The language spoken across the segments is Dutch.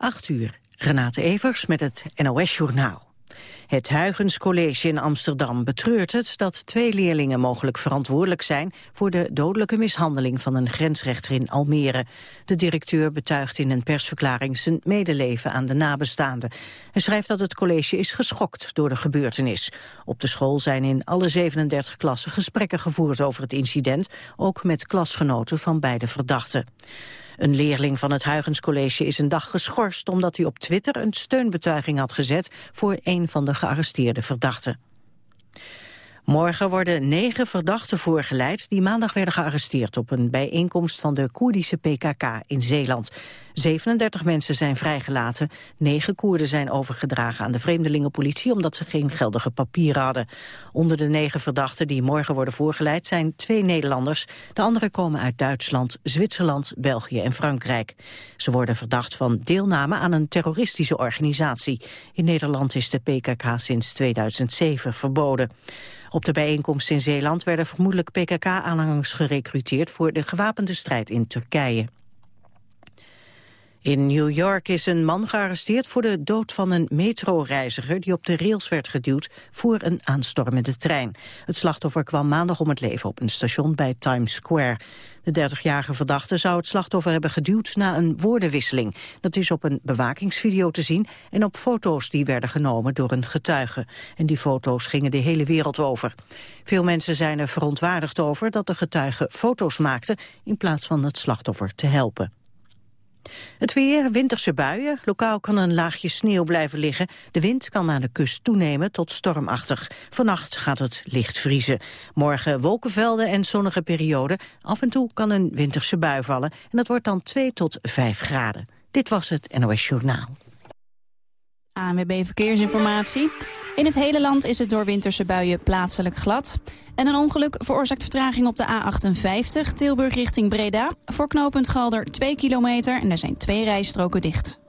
8 uur. Renate Evers met het NOS Journaal. Het Huygens College in Amsterdam betreurt het dat twee leerlingen mogelijk verantwoordelijk zijn voor de dodelijke mishandeling van een grensrechter in Almere. De directeur betuigt in een persverklaring zijn medeleven aan de nabestaanden. Hij schrijft dat het college is geschokt door de gebeurtenis. Op de school zijn in alle 37 klassen gesprekken gevoerd over het incident, ook met klasgenoten van beide verdachten. Een leerling van het Huygens College is een dag geschorst... omdat hij op Twitter een steunbetuiging had gezet... voor een van de gearresteerde verdachten. Morgen worden negen verdachten voorgeleid die maandag werden gearresteerd op een bijeenkomst van de Koerdische PKK in Zeeland. 37 mensen zijn vrijgelaten, negen Koerden zijn overgedragen aan de vreemdelingenpolitie omdat ze geen geldige papieren hadden. Onder de negen verdachten die morgen worden voorgeleid zijn twee Nederlanders, de anderen komen uit Duitsland, Zwitserland, België en Frankrijk. Ze worden verdacht van deelname aan een terroristische organisatie. In Nederland is de PKK sinds 2007 verboden. Op de bijeenkomst in Zeeland werden vermoedelijk PKK-aanhangers gerekruteerd voor de gewapende strijd in Turkije. In New York is een man gearresteerd voor de dood van een metroreiziger die op de rails werd geduwd voor een aanstormende trein. Het slachtoffer kwam maandag om het leven op een station bij Times Square. De 30-jarige verdachte zou het slachtoffer hebben geduwd na een woordenwisseling. Dat is op een bewakingsvideo te zien en op foto's die werden genomen door een getuige. En die foto's gingen de hele wereld over. Veel mensen zijn er verontwaardigd over dat de getuige foto's maakte in plaats van het slachtoffer te helpen. Het weer, winterse buien. Lokaal kan een laagje sneeuw blijven liggen. De wind kan aan de kust toenemen tot stormachtig. Vannacht gaat het licht vriezen. Morgen wolkenvelden en zonnige perioden. Af en toe kan een winterse bui vallen. En dat wordt dan 2 tot 5 graden. Dit was het NOS Journaal. ANWB Verkeersinformatie. In het hele land is het door winterse buien plaatselijk glad. En een ongeluk veroorzaakt vertraging op de A58, Tilburg richting Breda. Voor knooppunt Galder 2 kilometer en er zijn twee rijstroken dicht.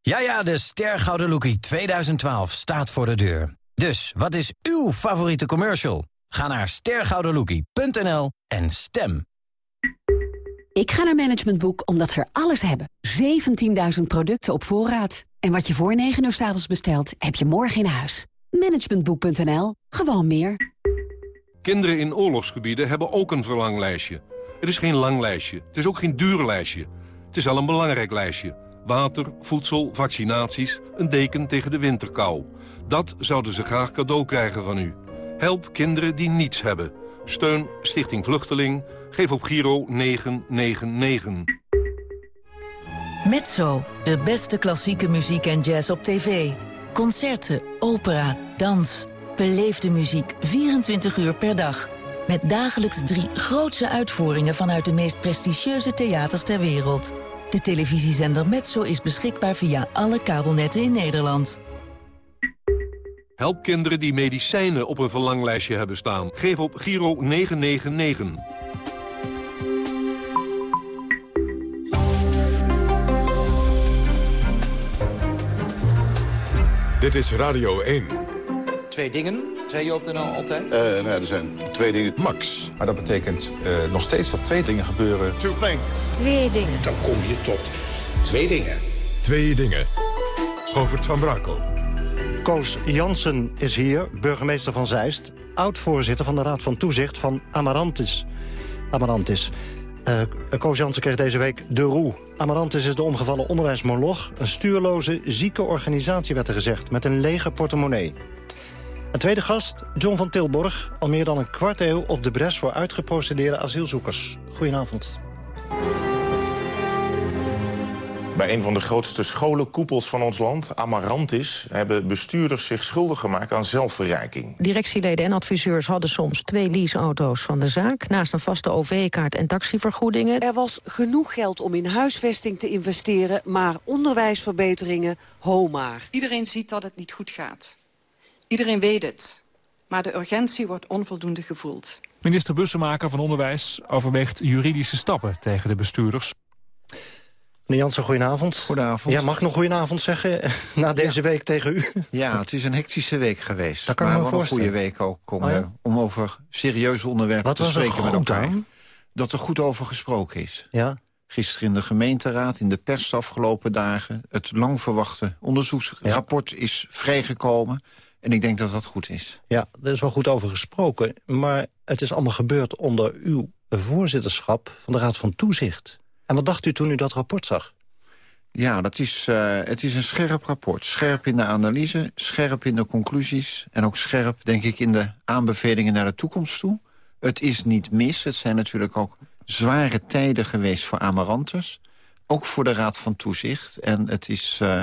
Ja, ja, de Stergouden Lookie 2012 staat voor de deur. Dus, wat is uw favoriete commercial? Ga naar stergoudenlookie.nl en stem. Ik ga naar Management Boek omdat ze er alles hebben. 17.000 producten op voorraad. En wat je voor 9 uur s avonds bestelt, heb je morgen in huis. Managementboek.nl. Gewoon meer. Kinderen in oorlogsgebieden hebben ook een verlanglijstje. Het is geen lang lijstje. Het is ook geen duur lijstje. Het is al een belangrijk lijstje. Water, voedsel, vaccinaties, een deken tegen de winterkou. Dat zouden ze graag cadeau krijgen van u. Help kinderen die niets hebben. Steun Stichting Vluchteling. Geef op Giro 999. Mezzo, de beste klassieke muziek en jazz op tv. Concerten, opera, dans. Beleefde muziek 24 uur per dag. Met dagelijks drie grootse uitvoeringen vanuit de meest prestigieuze theaters ter wereld. De televisiezender Mezzo is beschikbaar via alle kabelnetten in Nederland. Help kinderen die medicijnen op een verlanglijstje hebben staan. Geef op Giro 999. Dit is Radio 1. Twee dingen, zei je op de NL altijd? Uh, nou, er zijn twee dingen. Max. Maar dat betekent uh, nog steeds dat twee dingen gebeuren. Two things. Twee dingen. Dan kom je tot twee dingen. Twee dingen. Govert van Brakel. Koos Jansen is hier, burgemeester van Zeist... oud-voorzitter van de Raad van Toezicht van Amarantis. Amarantis. Uh, Koos Jansen kreeg deze week de roe. Amarantis is de omgevallen onderwijsmoloch. Een stuurloze, zieke organisatie werd er gezegd, met een lege portemonnee. Een tweede gast, John van Tilborg, al meer dan een kwart eeuw op de bres voor uitgeprocedeerde asielzoekers. Goedenavond. Bij een van de grootste scholenkoepels van ons land, Amarantis... hebben bestuurders zich schuldig gemaakt aan zelfverrijking. Directieleden en adviseurs hadden soms twee leaseauto's van de zaak... naast een vaste OV-kaart en taxivergoedingen. Er was genoeg geld om in huisvesting te investeren... maar onderwijsverbeteringen, ho maar. Iedereen ziet dat het niet goed gaat. Iedereen weet het. Maar de urgentie wordt onvoldoende gevoeld. Minister Bussemaker van Onderwijs overweegt juridische stappen tegen de bestuurders. Meneer Jansen, goedenavond. Goedenavond. Ja, mag ik nog goedenavond zeggen na deze week tegen u? Ja, het is een hectische week geweest. Dat kan maar me wel een goede week ook om, oh ja? uh, om over serieuze onderwerpen Wat te spreken met elkaar. Dat er goed over gesproken is. Ja? Gisteren in de gemeenteraad, in de pers de afgelopen dagen... het lang verwachte onderzoeksrapport is vrijgekomen. En ik denk dat dat goed is. Ja, er is wel goed over gesproken. Maar het is allemaal gebeurd onder uw voorzitterschap van de Raad van Toezicht. En wat dacht u toen u dat rapport zag? Ja, dat is, uh, het is een scherp rapport. Scherp in de analyse, scherp in de conclusies... en ook scherp, denk ik, in de aanbevelingen naar de toekomst toe. Het is niet mis. Het zijn natuurlijk ook zware tijden geweest voor Amarantus. Ook voor de Raad van Toezicht. En het is uh,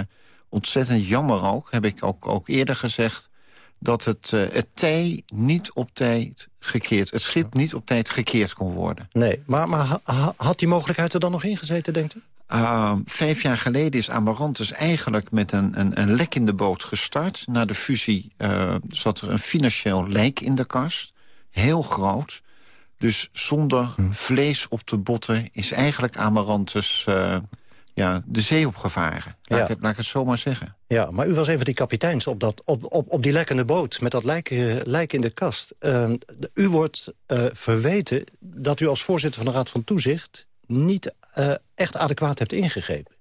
ontzettend jammer ook, heb ik ook, ook eerder gezegd... dat het, uh, het tij niet op tijd gekeerd... het schip niet op tijd gekeerd kon worden. Nee, maar, maar ha, had die mogelijkheid er dan nog ingezeten, denkt u? Uh, vijf jaar geleden is Amarantus eigenlijk met een, een, een lek in de boot gestart. Na de fusie uh, zat er een financieel lijk in de kast. Heel groot. Dus zonder hm. vlees op de botten is eigenlijk Amarantus uh, ja, de zee opgevaren. Laat, ja. ik het, laat ik het zo maar zeggen. Ja, maar u was een van die kapiteins op, dat, op, op, op die lekkende boot... met dat lijk, lijk in de kast. u wordt verweten dat u als voorzitter van de Raad van Toezicht... niet uh, echt adequaat hebt ingegrepen.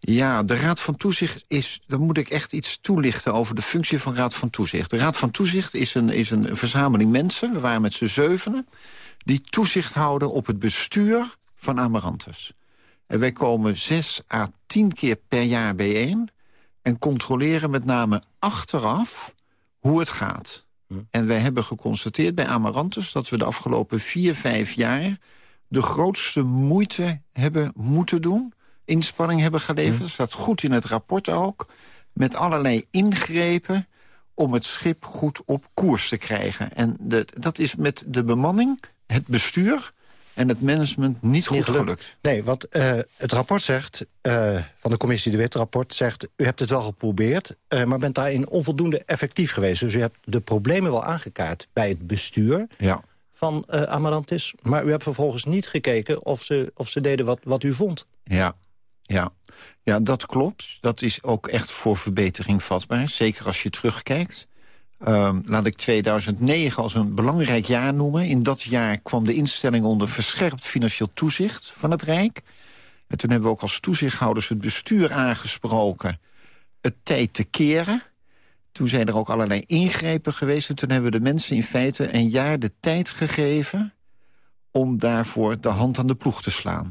Ja, de Raad van Toezicht is... dan moet ik echt iets toelichten over de functie van Raad van Toezicht. De Raad van Toezicht is een, is een verzameling mensen... we waren met z'n zevenen... die toezicht houden op het bestuur van Amarantus. En wij komen zes à tien keer per jaar bijeen... en controleren met name achteraf hoe het gaat. Hm. En wij hebben geconstateerd bij Amarantus... dat we de afgelopen vier, vijf jaar de grootste moeite hebben moeten doen. Inspanning hebben geleverd. Dat staat goed in het rapport ook. Met allerlei ingrepen om het schip goed op koers te krijgen. En de, dat is met de bemanning, het bestuur en het management niet goed gelukt. Nee, wat uh, het rapport zegt, uh, van de commissie De Wit rapport zegt... u hebt het wel geprobeerd, uh, maar bent daarin onvoldoende effectief geweest. Dus u hebt de problemen wel aangekaart bij het bestuur... Ja van Amarantis. Maar u hebt vervolgens niet gekeken of ze, of ze deden wat, wat u vond. Ja, ja. ja, dat klopt. Dat is ook echt voor verbetering vatbaar. Zeker als je terugkijkt. Um, laat ik 2009 als een belangrijk jaar noemen. In dat jaar kwam de instelling onder verscherpt financieel toezicht van het Rijk. En toen hebben we ook als toezichthouders het bestuur aangesproken... het tijd te keren toen zijn er ook allerlei ingrepen geweest. En toen hebben we de mensen in feite een jaar de tijd gegeven... om daarvoor de hand aan de ploeg te slaan.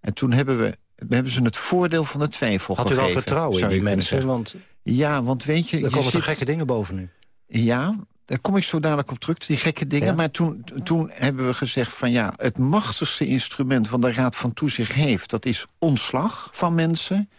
En toen hebben, we, hebben ze het voordeel van de twijfel Had gegeven. Had u wel vertrouwen in die mensen? Want ja, want weet je... Er komen je toch gekke dingen boven nu? Ja, daar kom ik zo dadelijk op terug, die gekke dingen. Ja? Maar toen, toen hebben we gezegd van ja, het machtigste instrument... van de Raad van Toezicht heeft, dat is ontslag van mensen.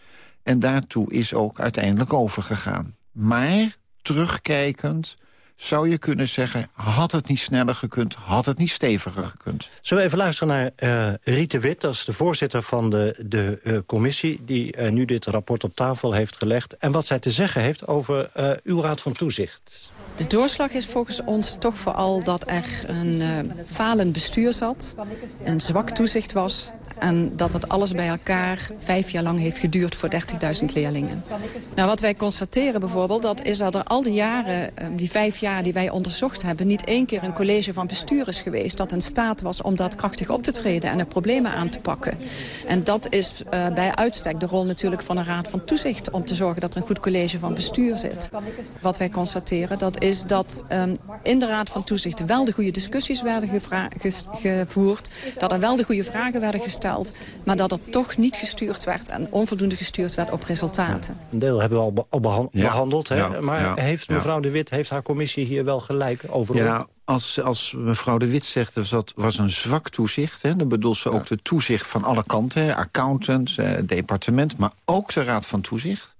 En daartoe is ook uiteindelijk overgegaan. Maar, terugkijkend, zou je kunnen zeggen... had het niet sneller gekund, had het niet steviger gekund. Zullen we even luisteren naar uh, Riete Wit... dat is de voorzitter van de, de uh, commissie... die uh, nu dit rapport op tafel heeft gelegd... en wat zij te zeggen heeft over uw raad van toezicht. De doorslag is volgens ons toch vooral dat er een falend bestuur zat... een zwak toezicht was en dat het alles bij elkaar vijf jaar lang heeft geduurd voor 30.000 leerlingen. Nou, wat wij constateren bijvoorbeeld, dat is dat er al die jaren, ehm, die vijf jaar die wij onderzocht hebben, niet één keer een college van bestuur is geweest dat in staat was om dat krachtig op te treden en de problemen aan te pakken. En dat is uh, bij uitstek de rol natuurlijk van een raad van toezicht om te zorgen dat er een goed college van bestuur zit. Wat wij constateren, dat is dat um, in de raad van toezicht wel de goede discussies werden gevoerd, dat er wel de goede vragen werden gesteld maar dat er toch niet gestuurd werd en onvoldoende gestuurd werd op resultaten. Een deel hebben we al, al behan ja, behandeld. Hè? Ja, maar ja, heeft mevrouw De Wit, heeft haar commissie hier wel gelijk over? Ja, als, als mevrouw De Wit zegt dat dat was een zwak toezicht... Hè, dan bedoelt ze ook de toezicht van alle kanten. Accountant, eh, departement, maar ook de Raad van Toezicht.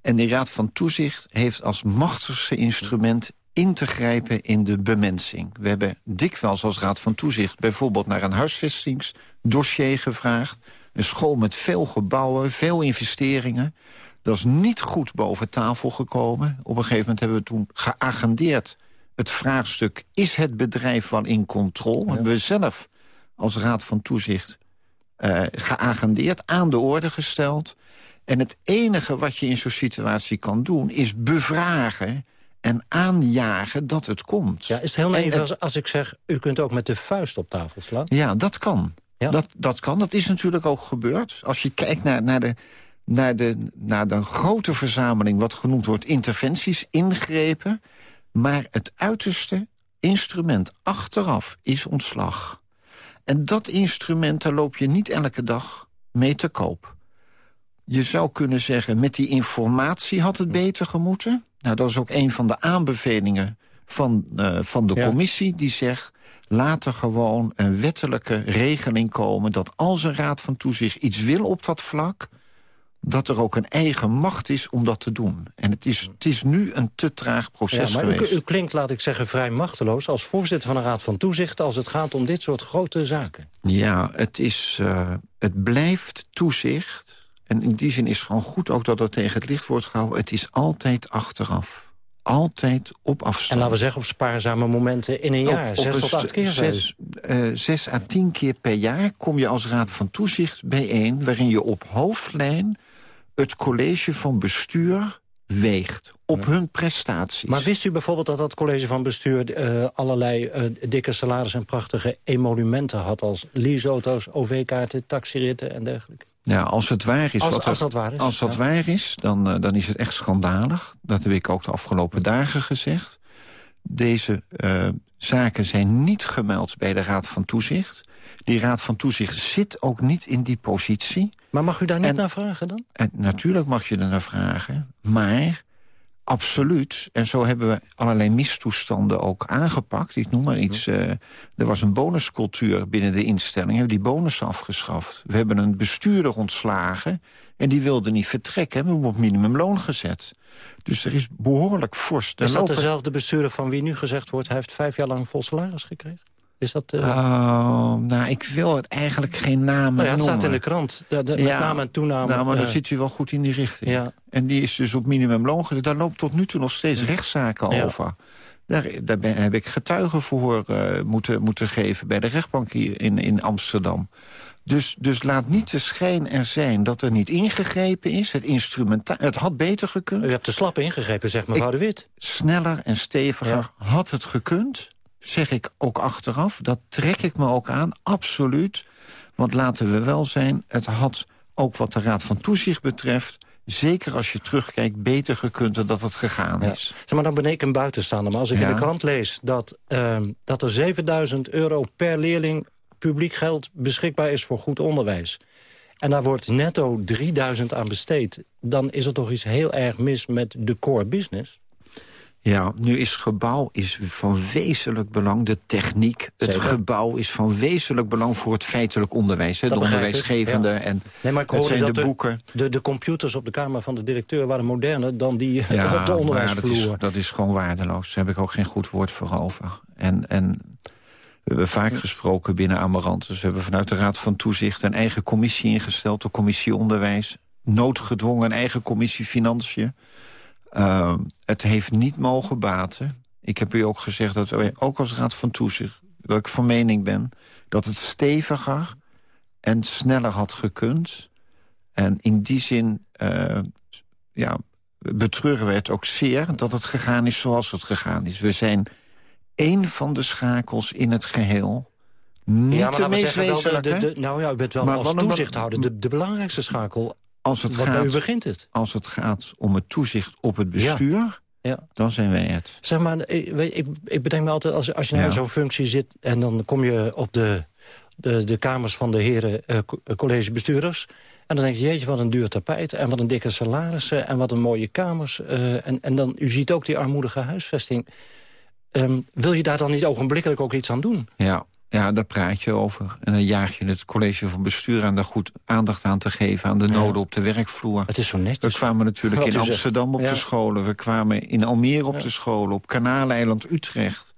En die Raad van Toezicht heeft als machtigste instrument in te grijpen in de bemensing. We hebben dikwijls als Raad van Toezicht... bijvoorbeeld naar een huisvestingsdossier gevraagd. Een school met veel gebouwen, veel investeringen. Dat is niet goed boven tafel gekomen. Op een gegeven moment hebben we toen geagendeerd het vraagstuk... is het bedrijf wel in controle? Ja. Hebben we zelf als Raad van Toezicht uh, geagendeerd, aan de orde gesteld. En het enige wat je in zo'n situatie kan doen... is bevragen en aanjagen dat het komt. Ja, is het heel En even als ik zeg... u kunt ook met de vuist op tafel slaan? Ja, dat kan. Dat, dat kan. Dat is natuurlijk ook gebeurd. Als je kijkt naar, naar, de, naar, de, naar de grote verzameling... wat genoemd wordt interventies, ingrepen... maar het uiterste instrument achteraf is ontslag. En dat instrument, daar loop je niet elke dag mee te koop. Je zou kunnen zeggen, met die informatie had het beter gemoeten. Nou, dat is ook een van de aanbevelingen van, eh, van de Ja. commissie... die zegt, laat er gewoon een wettelijke regeling komen... dat als een raad van toezicht iets wil op dat vlak... dat er ook een eigen macht is om dat te doen. En het is, het is nu een te traag proces Ja, maar u, geweest. u klinkt, laat ik zeggen, vrij machteloos... als voorzitter van een raad van toezicht... als het gaat om dit soort grote zaken. Ja, het, is, eh, het blijft toezicht. En in die zin is het gewoon goed ook dat het tegen het licht wordt gehouden. Het is altijd achteraf. Altijd op afstand. En laten we zeggen op spaarzame momenten in een Op- jaar. op Zes tot acht keer. Zes, eh, zes à tien keer per jaar kom je als raad van toezicht bijeen... waarin je op hoofdlijn het college van bestuur weegt. Op hun prestaties. Maar wist u bijvoorbeeld dat dat college van bestuur... eh, allerlei eh, dikke salaris en prachtige emolumenten had... als leaseauto's, OV-kaarten, taxiritten en dergelijke? Ja, als het waar is. Als- wat er- als dat waar is, Als dat ja. waar is, dan, eh, dan is het echt schandalig. Dat heb ik ook de afgelopen dagen gezegd. Deze eh, zaken zijn niet gemeld bij de Raad van Toezicht. Die Raad van Toezicht zit ook niet in die positie. Maar mag u daar niet En- naar vragen dan? En natuurlijk mag je er naar vragen, maar absoluut. En zo hebben we allerlei mistoestanden ook aangepakt. Ik noem maar iets. eh, er was een bonuscultuur binnen de instelling. We hebben die bonussen afgeschaft. We hebben een bestuurder ontslagen en die wilde niet vertrekken. We hebben hem op minimumloon gezet. Dus er is behoorlijk fors. Is dat lopen- dezelfde bestuurder van wie nu gezegd wordt... hij heeft vijf jaar lang vol salaris gekregen? Is dat... eh, Oh, nou, ik wil het eigenlijk geen namen nou ja, het staat in de krant. De, de, met Ja. naam en toename. Nou, maar dan zit u wel goed in die richting. Ja. En die is dus op minimumloon gezet. Daar loopt tot nu toe nog steeds rechtszaken over. Daar, daar ben, heb ik getuigenverhoor eh, moeten, moeten geven... bij de rechtbank hier in, in Amsterdam. Dus, dus laat niet de schijn er zijn dat er niet ingegrepen is. Het instrument, het had beter gekund. U hebt te slap ingegrepen, zegt mevrouw de Wit. Sneller en steviger had het gekund. Zeg ik ook achteraf. Dat trek ik me ook aan, absoluut. Want laten we wel zijn, het had ook wat de Raad van Toezicht betreft... zeker als je terugkijkt, beter gekund dan dat het gegaan Ja. is. Zeg maar, dan ben ik een buitenstaander. Maar als ik Ja. in de krant lees dat, ehm, dat er 7000 euro per leerling... publiek geld beschikbaar is voor goed onderwijs... en daar wordt netto 3000 aan besteed... dan is er toch iets heel erg mis met de core business? Ja, nu is gebouw is van wezenlijk belang. De techniek, het Zeker. gebouw is van wezenlijk belang voor het feitelijk onderwijs. Hè, de onderwijsgevende ja. en Nee, maar ik het zijn dat de boeken. De, de computers op de kamer van de directeur waren moderner... dan die Ja, op de maar dat onderwijsvloer. is, dat is gewoon waardeloos. Daar heb ik ook geen goed woord voor over. En, en we hebben vaak gesproken binnen Amarantus. We hebben vanuit de Raad van Toezicht een eigen commissie ingesteld. De commissie Onderwijs. Noodgedwongen een eigen commissie Financiën. Uh, het heeft niet mogen baten. Ik heb u ook gezegd dat wij, ook als Raad van Toezicht... dat ik van mening ben dat het steviger en sneller had gekund. En in die zin uh, ja, betreuren we het ook zeer dat het gegaan is zoals het gegaan is. We zijn één van de schakels in het geheel. Niet ja, maar de laten we meest zeggen, wel de- wezenlijke. de, de- nou ja, u bent wel Maar als toezichthouder de, de belangrijkste schakel. Als het, Want gaat, u begint het. als het gaat om het toezicht op het bestuur, Ja. dan zijn wij het. Zeg maar, ik, weet- ik, ik bedenk me altijd, als, als je nou Ja. in zo'n functie zit... en dan kom je op de, de, de kamers van de heren eh, eh, collegebestuurders... en dan denk je, jeetje, wat een duur tapijt... en wat een dikke salarissen en wat een mooie kamers. eh, en, en dan, u ziet ook die armoedige huisvesting. Ehm, wil je daar dan niet ogenblikkelijk ook iets aan doen? Ja, ja, daar praat je over. En dan jaag je het college van bestuur aan daar goed aandacht aan te geven... aan de noden op de werkvloer. Het is zo netjes. We kwamen natuurlijk Wat in zegt. Amsterdam op Ja. de scholen. We kwamen in Almere op de scholen, op Kanaaleiland, Utrecht.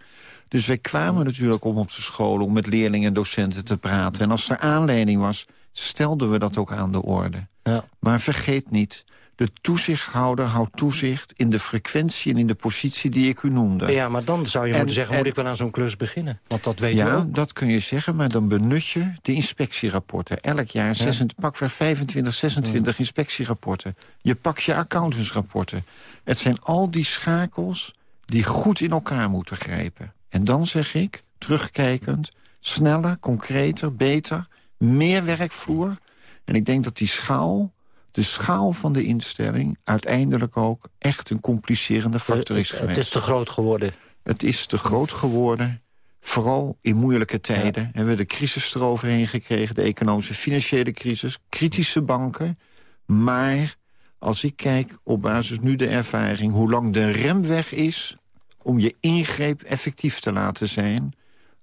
Dus wij kwamen natuurlijk om op de scholen... om met leerlingen en docenten te praten. En als er aanleiding was, stelden we dat ook aan de orde. Ja. Maar vergeet niet, de toezichthouder houdt toezicht... in de frequentie en in de positie die ik u noemde. Ja, maar dan zou je En- moeten zeggen, moet ik wel aan zo'n klus beginnen? Want dat weet u Ja, ook. dat kun je zeggen, maar dan benut je de inspectierapporten. Elk jaar 26, pak weer 25, 26 inspectierapporten. Je pakt je accountantsrapporten. Het zijn al die schakels die goed in elkaar moeten grijpen. En dan zeg ik, terugkijkend, sneller, concreter, beter... meer werkvloer. En ik denk dat die schaal, de schaal van de instelling... uiteindelijk ook echt een complicerende factor is geweest. Het is te groot geworden. Het is te groot geworden. Vooral in moeilijke tijden hebben we de crisis eroverheen gekregen. De economische financiële crisis. Kritische banken. Maar als ik kijk op basis nu de ervaring... hoe lang de remweg is om je ingreep effectief te laten zijn...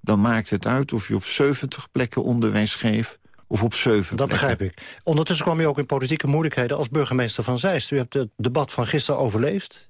dan maakt het uit of je op 70 plekken onderwijs geeft of op zeven Dat begrijp ik. Ondertussen kwam je ook in politieke moeilijkheden als burgemeester van Zeist. U hebt het debat van gisteren overleefd.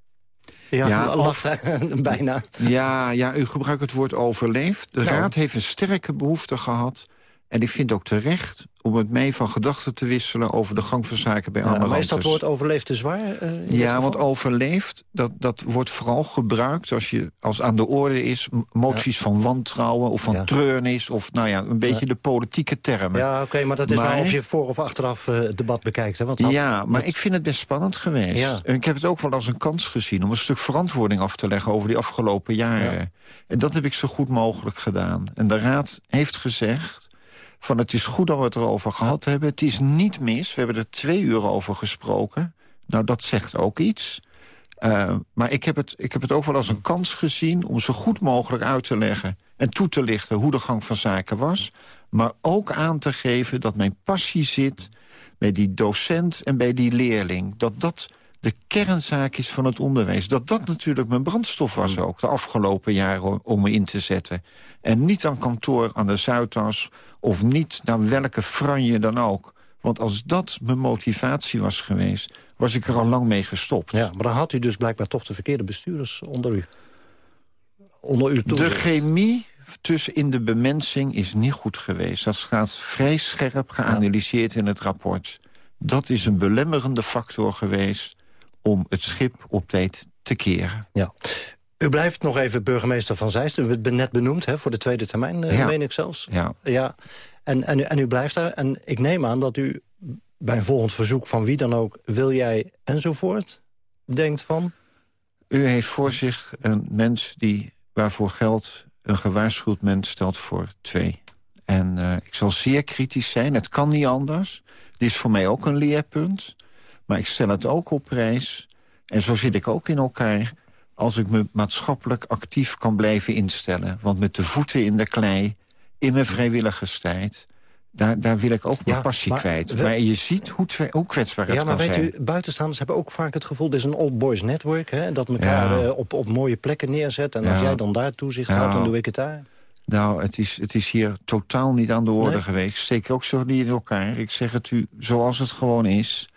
Ja, bijna. Ja, ja, u gebruikt het woord overleefd. De nou. Raad heeft een sterke behoefte gehad... en ik vind ook terecht om het mee van gedachten te wisselen... over de gang van zaken bij ja, Maar is dat woord overleefd te zwaar? Uh, ja, want overleefd, dat, dat wordt vooral gebruikt... als, je, als aan de orde is moties van wantrouwen of van ja. treurnis... of nou ja, een beetje de politieke termen. Ja, oké, maar dat is maar, of je voor of achteraf uh, het debat bekijkt. Hè? Want ja, maar ik vind het best spannend geweest. En ik heb het ook wel als een kans gezien... om een stuk verantwoording af te leggen over die afgelopen jaren. En dat heb ik zo goed mogelijk gedaan. En de Raad heeft gezegd van het is goed dat we het erover gehad hebben. Het is niet mis. We hebben er twee uur over gesproken. Nou, dat zegt ook iets. Uh, maar ik heb, het, ik heb het ook wel als een kans gezien... om zo goed mogelijk uit te leggen en toe te lichten hoe de gang van zaken was. Maar ook aan te geven dat mijn passie zit bij die docent en bij die leerling. Dat dat de kernzaak is van het onderwijs. Dat dat natuurlijk mijn brandstof was mm. ook de afgelopen jaren om me in te zetten. En niet aan kantoor aan de Zuidas of niet naar welke franje dan ook. Want als dat mijn motivatie was geweest, was ik er al lang mee gestopt. Ja, maar dan had u dus blijkbaar toch de verkeerde bestuurders onder u. Onder uw De chemie tussen in de bemensing is niet goed geweest. Dat gaat vrij scherp geanalyseerd in het rapport. Dat is een belemmerende factor geweest om het schip op tijd te keren. Ja. U blijft nog even burgemeester van Zeist. U bent net benoemd hè, voor de tweede termijn, uh, meen ik zelfs. Ja. ja. En, en, u, en u blijft daar. En ik neem aan dat u bij een volgend verzoek van wie dan ook... wil jij enzovoort, denkt van... U heeft voor zich een mens die waarvoor geld een gewaarschuwd mens stelt voor twee. En uh, ik zal zeer kritisch zijn, het kan niet anders. Dit is voor mij ook een leerpunt. Maar ik stel het ook op prijs. En zo zit ik ook in elkaar als ik me maatschappelijk actief kan blijven instellen. Want met de voeten in de klei, in mijn vrijwilligerstijd... Daar, daar wil ik ook mijn passie kwijt. Maar je ziet hoe, hoe kwetsbaar het ja, maar weet U, buitenstaanders hebben ook vaak het gevoel... dit is een old boys network, hè, dat elkaar eh, op, op mooie plekken neerzet. En als jij dan daar toezicht houdt, dan doe ik het daar. Nou, het is, het is hier totaal niet aan de orde geweest. Ik steek ook zo niet in elkaar. Ik zeg het u zoals het gewoon is.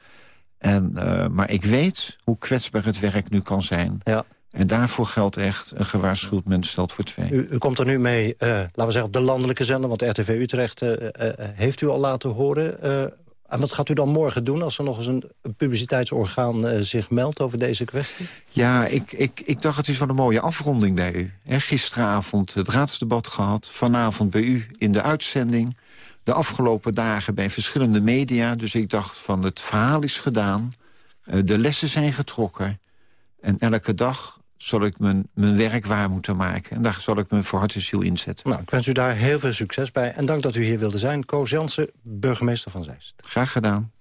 En, uh, maar ik weet hoe kwetsbaar het werk nu kan zijn. Ja. En daarvoor geldt echt een gewaarschuwd mens stelt voor twee. U, u komt er nu mee, uh, laten we zeggen, op de landelijke zender... want RTV Utrecht uh, heeft u al laten horen. en wat gaat u dan morgen doen als er nog eens een publiciteitsorgaan zich meldt over deze kwestie? Ja, ik, ik, ik dacht het is wel een mooie afronding bij u. He, gisteravond het raadsdebat gehad, vanavond bij u in de uitzending de afgelopen dagen bij verschillende media. Dus ik dacht van het verhaal is gedaan. Uh, de lessen zijn getrokken. En elke dag zal ik mijn, mijn werk waar moeten maken. En daar zal ik me voor hart en ziel inzetten. Nou, ik wens u daar heel veel succes bij. En dank dat u hier wilde zijn. Koos Jansen, burgemeester van Zeist. Graag gedaan.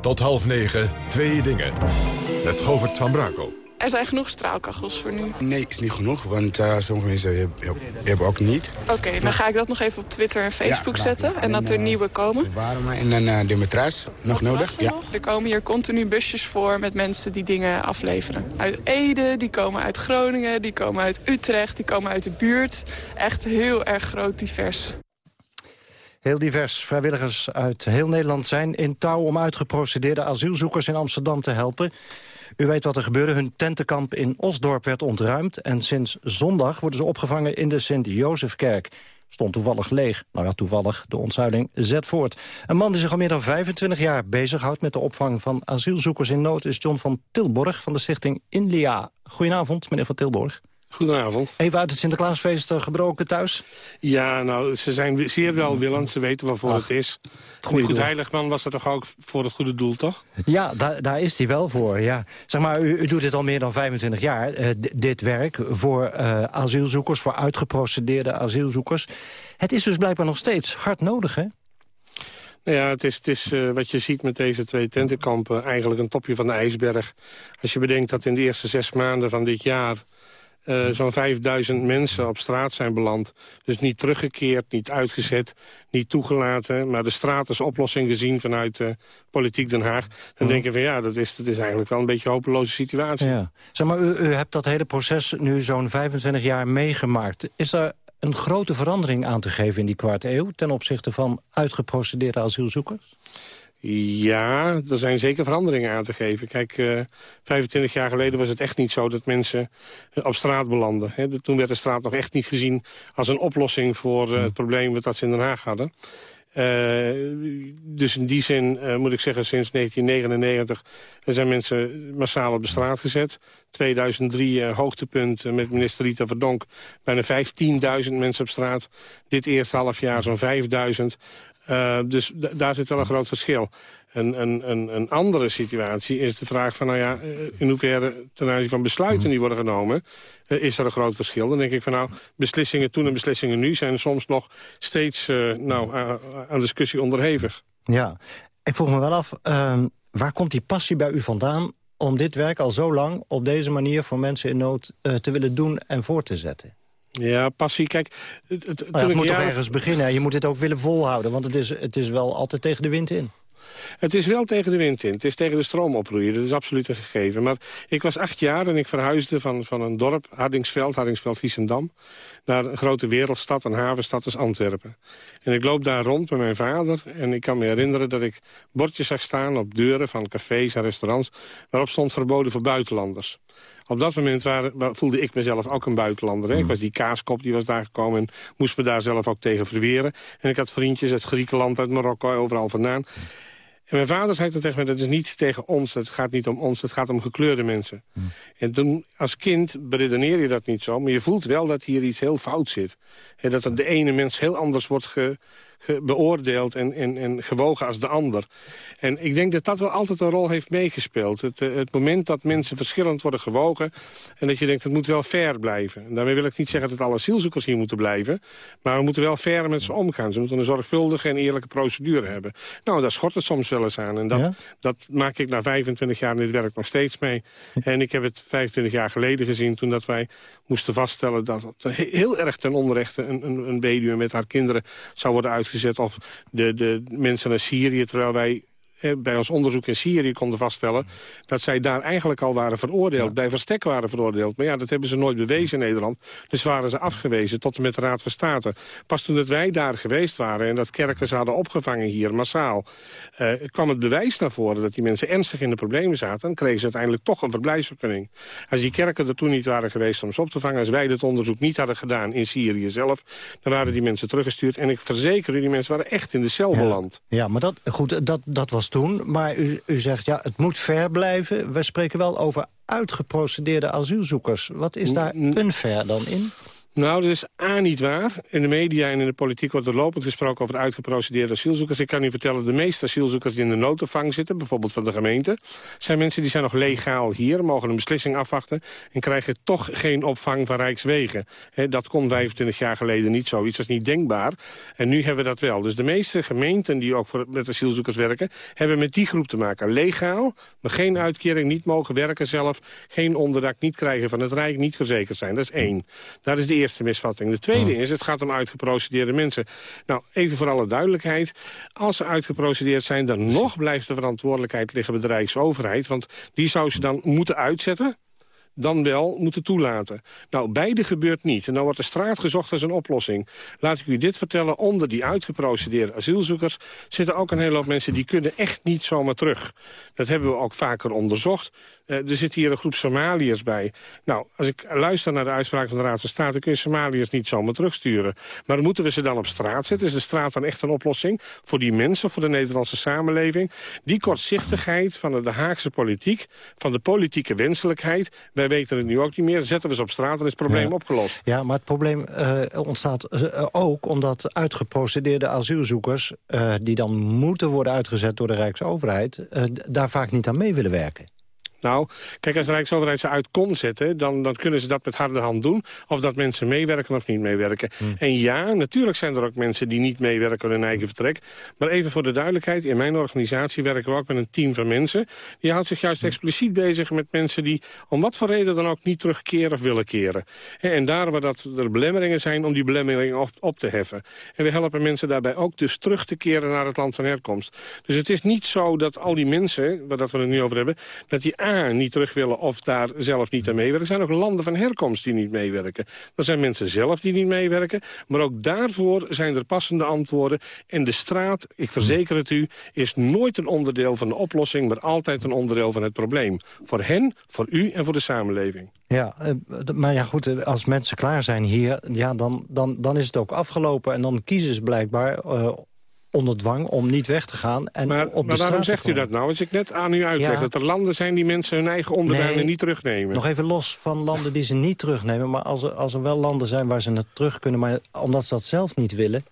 Tot half negen, twee dingen. Met Govert van Brakel. Er zijn genoeg straalkachels voor nu. Nee, is niet genoeg, want uh, sommige mensen hebben, hebben ook niet. Oké, dan ga ik dat nog even op Twitter en Facebook zetten. En dat er uh, nieuwe komen. Waarom en dan uh, de matras nog nodig? Ja. Er komen hier continu busjes voor met mensen die dingen afleveren. Uit Ede, die komen uit Groningen, die komen uit Utrecht, die komen uit de buurt. Echt heel erg groot divers. Heel divers. Vrijwilligers uit heel Nederland zijn in touw om uitgeprocedeerde asielzoekers in Amsterdam te helpen. U weet wat er gebeurde. Hun tentenkamp in Osdorp werd ontruimd. En sinds zondag worden ze opgevangen in de Sint-Jozefkerk. Stond toevallig leeg. Nou ja, toevallig. De ontzuiling zet voort. Een man die zich al meer dan 25 jaar bezighoudt... met de opvang van asielzoekers in nood... is John van Tilborg van de stichting Inlia. Goedenavond, meneer van Tilborg. Goedenavond. Even uit het Sinterklaasfeest uh, gebroken thuis? Ja, nou, ze zijn zeer welwillend. Ze weten waarvoor Ach, het is. Die goed heiligman was er toch ook voor het goede doel, toch? Ja, daar, daar is hij wel voor, ja. Zeg maar, u, u doet dit al meer dan 25 jaar, uh, dit werk... voor uh, asielzoekers, voor uitgeprocedeerde asielzoekers. Het is dus blijkbaar nog steeds hard nodig, hè? Nou ja, het is, het is uh, wat je ziet met deze twee tentenkampen eigenlijk een topje van de ijsberg. Als je bedenkt dat in de eerste zes maanden van dit jaar... Uh, zo'n 5000 mensen op straat zijn beland. Dus niet teruggekeerd, niet uitgezet, niet toegelaten... maar de straat als oplossing gezien vanuit uh, politiek Den Haag. Dan denk je van ja, dat is, dat is eigenlijk wel een beetje een hopeloze situatie. Ja. Zeg maar, u, u hebt dat hele proces nu zo'n 25 jaar meegemaakt. Is er een grote verandering aan te geven in die kwart eeuw... ten opzichte van uitgeprocedeerde asielzoekers? Ja, er zijn zeker veranderingen aan te geven. Kijk, uh, 25 jaar geleden was het echt niet zo dat mensen op straat belanden. Hè. Toen werd de straat nog echt niet gezien als een oplossing voor uh, het probleem dat ze in Den Haag hadden. Uh, dus in die zin uh, moet ik zeggen, sinds 1999 zijn mensen massaal op de straat gezet. 2003 uh, hoogtepunt met minister Rita Verdonk. Bijna 15.000 mensen op straat. Dit eerste half jaar zo'n 5.000. Uh, dus daar zit wel een groot verschil. Een, een, andere situatie is de vraag van, nou ja, in hoeverre ten aanzien van besluiten die worden genomen, uh, is er een groot verschil. Dan denk ik van, nou, beslissingen toen en beslissingen nu zijn soms nog steeds nou, aan discussie onderhevig. Ja, ik vroeg me wel af, ehm, waar komt die passie bij u vandaan om dit werk al zo lang op deze manier voor mensen in nood te willen doen en voor te zetten? Ja, passie. Kijk, het, het, ja, het moet toch ergens beginnen. Je moet dit ook willen volhouden, want het is, het is wel altijd tegen de wind in. Het is wel tegen de wind in. Het is tegen de stroom oproeien. Dat is absoluut een gegeven. Maar ik was acht jaar en ik verhuisde van, van een dorp, Hardingsveld, Hardingsveld-Giessendam... naar een grote wereldstad, een havenstad als Antwerpen. En ik loop daar rond met mijn vader en ik kan me herinneren dat ik bordjes zag staan op deuren van cafés en restaurants... waarop stond verboden voor buitenlanders. Op dat moment waren, voelde ik mezelf ook een buitenlander. Hè? Ik was die kaaskop, die was daar gekomen en moest me daar zelf ook tegen verweren. En ik had vriendjes uit Griekenland, uit Marokko, overal vandaan. En mijn vader zei toen tegen mij, dat is niet tegen ons, het gaat niet om ons, het gaat om gekleurde mensen. En toen, als kind beredeneer je dat niet zo, maar je voelt wel dat hier iets heel fout zit. En dat de ene mens heel anders wordt ge, beoordeeld en, en, en gewogen als de ander. En ik denk dat dat wel altijd een rol heeft meegespeeld. Het, eh, het moment dat mensen verschillend worden gewogen... en dat je denkt, het moet wel fair blijven. En daarmee wil ik niet zeggen dat alle asielzoekers hier moeten blijven... maar we moeten wel fair met ze omgaan. Ze moeten een zorgvuldige en eerlijke procedure hebben. Nou, daar schort het soms wel eens aan. En dat, dat maak ik na 25 jaar in dit werk nog steeds mee. En ik heb het 25 jaar geleden gezien toen dat wij moesten vaststellen... dat heel erg ten onrechte een, een, een weduwe met haar kinderen zou worden uitgezet... of de, de mensen naar Syrië, terwijl wij bij ons onderzoek in Syrië konden vaststellen... dat zij daar eigenlijk al waren veroordeeld, bij verstek waren veroordeeld. Maar ja, dat hebben ze nooit bewezen in Nederland. Dus waren ze afgewezen tot en met de Raad van State. Pas toen dat wij daar geweest waren en dat kerken ze hadden opgevangen hier, massaal... Uh, kwam het bewijs naar voren dat die mensen ernstig in de problemen zaten... dan kregen ze uiteindelijk toch een verblijfsvergunning. Als die kerken er toen niet waren geweest om ze op te vangen... als wij dit onderzoek niet hadden gedaan in Syrië zelf... dan waren die mensen teruggestuurd. En ik verzeker u, die mensen waren echt in de cel beland. Ja, maar dat, goed, dat, dat was toen. Maar u, u zegt, ja, het moet ver blijven. We spreken wel over uitgeprocedeerde asielzoekers. Wat is daar unfair dan in? Nou, dat is A niet waar. In de media en in de politiek wordt er lopend gesproken over uitgeprocedeerde asielzoekers. Ik kan u vertellen, de meeste asielzoekers die in de noodopvang zitten, bijvoorbeeld van de gemeente, zijn mensen die zijn nog legaal hier, mogen een beslissing afwachten en krijgen toch geen opvang van Rijkswegen. dat kon 25 jaar geleden niet zo. Iets was niet denkbaar. En nu hebben we dat wel. Dus de meeste gemeenten die ook voor, met asielzoekers werken, hebben met die groep te maken. Legaal, maar geen uitkering, niet mogen werken zelf, geen onderdak, niet krijgen van het Rijk, niet verzekerd zijn. Dat is één. Dat is de eerste misvatting. De tweede is, het gaat om uitgeprocedeerde mensen. Nou, even voor alle duidelijkheid. Als ze uitgeprocedeerd zijn, dan nog blijft de verantwoordelijkheid liggen bij de Rijksoverheid. Want die zou ze dan moeten uitzetten dan wel moeten toelaten. Nou, beide gebeurt niet. En dan wordt de straat gezocht als een oplossing. Laat ik u dit vertellen. Onder die uitgeprocedeerde asielzoekers zitten ook een hele hoop mensen... die kunnen echt niet zomaar terug. Dat hebben we ook vaker onderzocht. Uh, er zit hier een groep Somaliërs bij. Nou, als ik luister naar de uitspraak van de Raad van State... kun je Somaliërs niet zomaar terugsturen. Maar dan moeten we ze dan op straat zetten? Is de straat dan echt een oplossing? Voor die mensen, voor de Nederlandse samenleving? Die kortzichtigheid van de Haagse politiek... van de politieke wenselijkheid Wij weten het nu ook niet meer. Zetten we ze op straat, dan is het probleem Ja. opgelost. Ja, maar het probleem eh, ontstaat eh, ook omdat uitgeprocedeerde asielzoekers... eh, die dan moeten worden uitgezet door de Rijksoverheid... eh, daar vaak niet aan mee willen werken. Nou, kijk, als de Rijksoverheid ze uit kon zetten... Dan, dan kunnen ze dat met harde hand doen. Of dat mensen meewerken of niet meewerken. En ja, natuurlijk zijn er ook mensen die niet meewerken in hun eigen vertrek. Maar even voor de duidelijkheid, in mijn organisatie werken we ook met een team van mensen. Die houdt zich juist expliciet bezig met mensen die... om wat voor reden dan ook niet terugkeren of willen keren. En daar waar dat er belemmeringen zijn om die belemmeringen op, op te heffen. En we helpen mensen daarbij ook dus terug te keren naar het land van herkomst. Dus het is niet zo dat al die mensen, waar dat we het nu over hebben... dat die Niet terug willen of daar zelf niet aan meewerken. Er zijn ook landen van herkomst die niet meewerken. Er zijn mensen zelf die niet meewerken. Maar ook daarvoor zijn er passende antwoorden. En de straat, ik verzeker het u, is nooit een onderdeel van de oplossing... maar altijd een onderdeel van het probleem. Voor hen, voor u en voor de samenleving. Ja, eh, maar ja goed, eh, als mensen klaar zijn hier... Ja, dan, dan, dan is het ook afgelopen. En dan kiezen ze blijkbaar eh, onder dwang om niet weg te gaan. En Maar, op de maar waarom zegt u dat nou? Als ik net aan u uitleg Ja. dat er landen zijn die mensen hun eigen onderdanen Nee. niet terugnemen. Nog even los van landen die ze niet terugnemen. Maar als er, als er wel landen zijn waar ze het terug kunnen... maar omdat ze dat zelf niet willen...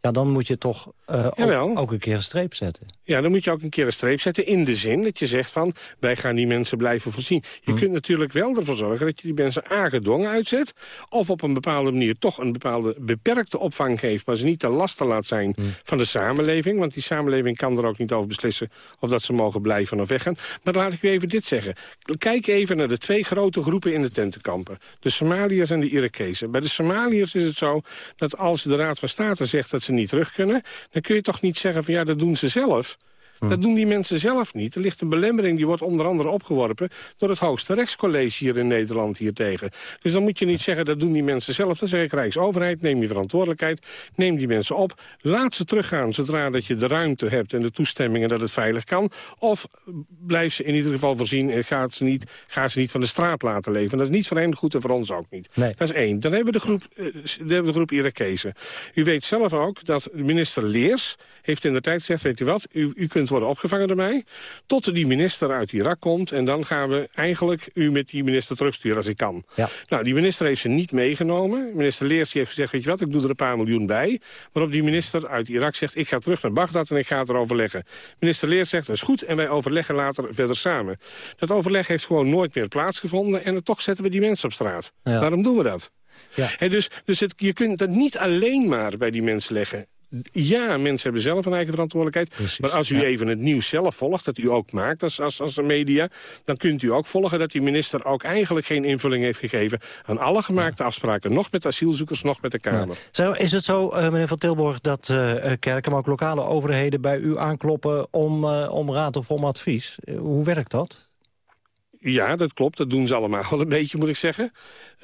ja, dan moet je toch eh, ook een keer een streep zetten. Ja, dan moet je ook een keer een streep zetten in de zin dat je zegt van... wij gaan die mensen blijven voorzien. Je Hm. kunt natuurlijk wel ervoor zorgen dat je die mensen aangedwongen uitzet... of op een bepaalde manier toch een bepaalde beperkte opvang geeft... maar ze niet te lasten laat zijn Hm. van de samenleving. Want die samenleving kan er ook niet over beslissen... of dat ze mogen blijven of weggaan. Maar laat ik u even dit zeggen. Kijk even naar de twee grote groepen in de tentenkampen. De Somaliërs en de Irakezen. Bij de Somaliërs is het zo dat als de Raad van State zegt dat niet terug kunnen... dan kun je toch niet zeggen van ja, dat doen ze zelf... Dat doen die mensen zelf niet. Er ligt een belemmering, die wordt onder andere opgeworpen... door het hoogste rechtscollege hier in Nederland hiertegen. Dus dan moet je niet zeggen, dat doen die mensen zelf. Dan zeg ik, Rijksoverheid, neem je verantwoordelijkheid. Neem die mensen op. Laat ze teruggaan zodra dat je de ruimte hebt... en de toestemmingen dat het veilig kan. Of blijf ze in ieder geval voorzien... en ga ze niet, ga ze niet van de straat laten leven. Dat is niet voor hen goed en voor ons ook niet. Nee. Dat is één. Dan hebben we de groep, dan hebben we de groep Irakezen. U weet zelf ook dat minister Leers heeft in de tijd gezegd... weet u wat, u, u kunt worden opgevangen door mij... tot die minister uit Irak komt... en dan gaan we eigenlijk u met die minister terugsturen als ik kan. Ja. Nou, die minister heeft ze niet meegenomen. Minister Leers heeft gezegd, weet je wat, ik doe er een paar miljoen bij. Waarop die minister uit Irak zegt, ik ga terug naar Bagdad en ik ga het erover leggen. Minister Leers zegt, dat is goed en wij overleggen later verder samen. Dat overleg heeft gewoon nooit meer plaatsgevonden... en toch zetten we die mensen op straat. Ja. Waarom doen we dat? Ja. Dus dus het, je kunt dat niet alleen maar bij die mensen leggen. Ja, mensen hebben zelf een eigen verantwoordelijkheid. maar als u even het nieuws zelf volgt, dat u ook maakt als, als, als media... dan kunt u ook volgen dat die minister ook eigenlijk geen invulling heeft gegeven... aan alle gemaakte afspraken, nog met asielzoekers, nog met de Kamer. Zo, is het zo, eh, meneer Van Tilborg, dat eh, eh, kerken, maar ook lokale overheden... bij u aankloppen om, om raad of om advies? Hoe werkt dat? Ja, dat klopt. Dat doen ze allemaal wel een beetje, moet ik zeggen.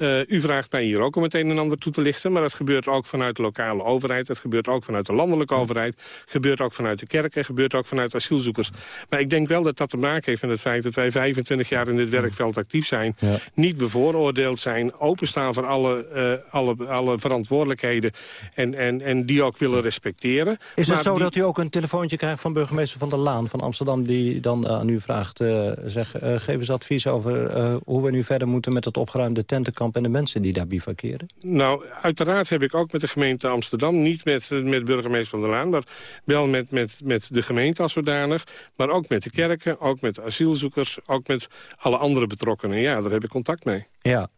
Eh, u vraagt mij hier ook om het een en ander toe te lichten... maar dat gebeurt ook vanuit de lokale overheid. Het gebeurt ook vanuit de landelijke overheid. gebeurt ook vanuit de kerken. gebeurt ook vanuit asielzoekers. Maar ik denk wel dat dat te maken heeft met het feit... dat wij 25 jaar in dit werkveld actief zijn. Niet bevooroordeeld zijn. Openstaan voor alle, eh, alle, alle verantwoordelijkheden. En, en, en die ook willen respecteren. Is het zo die- dat u ook een telefoontje krijgt van burgemeester Van der Laan van Amsterdam... die dan aan u vraagt, eh, zeg, eh, geef eens advies over eh, hoe we nu verder moeten... met het opgeruimde tentenkamp en de mensen die daar bivakeren? Nou, uiteraard heb ik ook met de gemeente Amsterdam... niet met, met burgemeester Van der Laan... maar wel met, met, met de gemeente als zodanig... maar ook met de kerken, ook met asielzoekers... ook met alle andere betrokkenen. Ja, daar heb ik contact mee. Ja,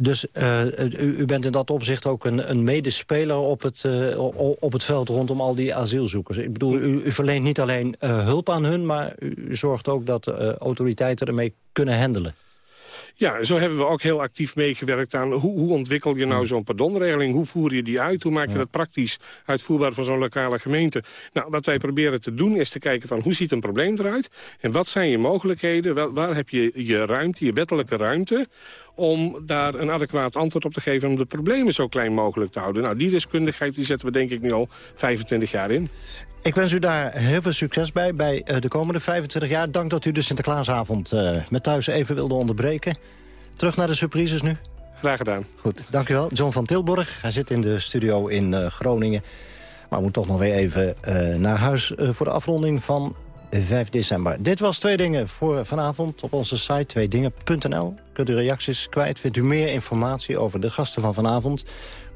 dus eh, u, u bent in dat opzicht ook een, een medespeler op het, eh, op het veld rondom al die asielzoekers. Ik bedoel, u, u verleent niet alleen eh, hulp aan hun... maar u, u zorgt ook dat autoriteiten ermee kunnen handelen. Ja, zo hebben we ook heel actief meegewerkt aan... hoe, hoe ontwikkel je nou zo'n pardonregeling? Hoe voer je die uit? Hoe maak je dat praktisch uitvoerbaar voor zo'n lokale gemeente? Nou, wat wij proberen te doen is te kijken van... hoe ziet een probleem eruit? En wat zijn je mogelijkheden? Wel, waar heb je je ruimte, je wettelijke ruimte om daar een adequaat antwoord op te geven... om de problemen zo klein mogelijk te houden. Nou, die deskundigheid die zetten we denk ik nu al 25 jaar in. Ik wens u daar heel veel succes bij, bij eh, de komende 25 jaar. Dank dat u de Sinterklaasavond eh, met thuis even wilde onderbreken. Terug naar de surprises nu. Graag gedaan. Goed, dank u wel. John van Tilburg, hij zit in de studio in eh, Groningen. Maar moet toch nog weer even naar huis voor de afronding van 5 december. Dit was Twee Dingen voor vanavond op onze site tweedingen.nl. Kunt u reacties kwijt, vindt u meer informatie over de gasten van vanavond.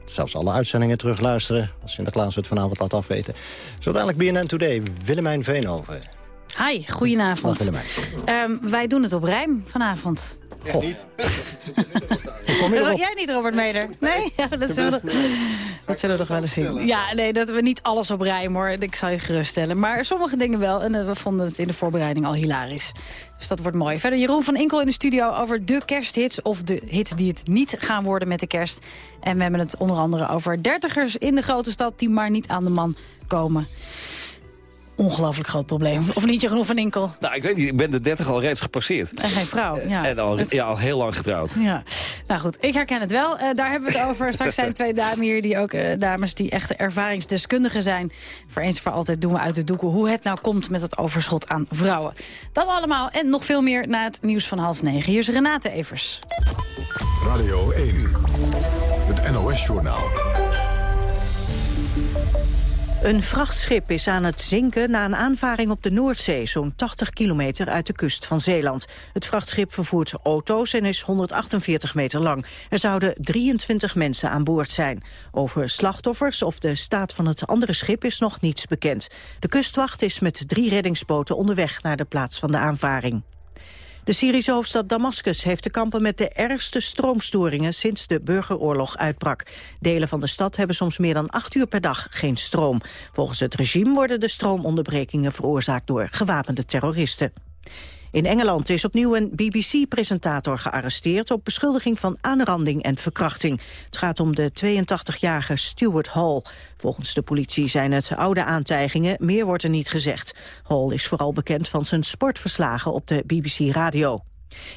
Zelfs alle uitzendingen terugluisteren, als Sinterklaas het vanavond laat afweten. Zo dadelijk BNN Today, Willemijn Veenhoven. Hi, goedenavond. Um, wij doen het op rijm vanavond. Ja, niet. Jij niet, Robert Meder? Nee? Ja, dat, zullen we, dat zullen we nog wel eens zien. Ja, nee, dat we niet alles op rijm hoor. Ik zal je geruststellen. Maar sommige dingen wel. En we vonden het in de voorbereiding al hilarisch. Dus dat wordt mooi. Verder Jeroen van Inkel in de studio over de kersthits. Of de hits die het niet gaan worden met de kerst. En we hebben het onder andere over dertigers in de grote stad... die maar niet aan de man komen ongelooflijk groot probleem. Of niet, Jeroen van Inkel? Nou, ik weet niet. Ik ben de 30 al reeds gepasseerd. En geen vrouw, ja. En al, ja, al heel lang getrouwd. Ja. Nou goed, ik herken het wel. Uh, daar hebben we het over. Straks zijn twee dames hier, die ook uh, dames die echte ervaringsdeskundigen zijn. Voor eens voor altijd doen we uit de doeken hoe het nou komt met het overschot aan vrouwen. Dat allemaal en nog veel meer na het nieuws van half negen. Hier is Renate Evers. Radio 1, het NOS-journaal. Een vrachtschip is aan het zinken na een aanvaring op de Noordzee... zo'n 80 kilometer uit de kust van Zeeland. Het vrachtschip vervoert auto's en is 148 meter lang. Er zouden 23 mensen aan boord zijn. Over slachtoffers of de staat van het andere schip is nog niets bekend. De kustwacht is met drie reddingsboten onderweg naar de plaats van de aanvaring. De Syrische hoofdstad Damascus heeft te kampen met de ergste stroomstoringen sinds de burgeroorlog uitbrak. Delen van de stad hebben soms meer dan acht uur per dag geen stroom. Volgens het regime worden de stroomonderbrekingen veroorzaakt door gewapende terroristen. In Engeland is opnieuw een BBC-presentator gearresteerd... op beschuldiging van aanranding en verkrachting. Het gaat om de 82-jarige Stuart Hall. Volgens de politie zijn het oude aantijgingen, meer wordt er niet gezegd. Hall is vooral bekend van zijn sportverslagen op de BBC Radio.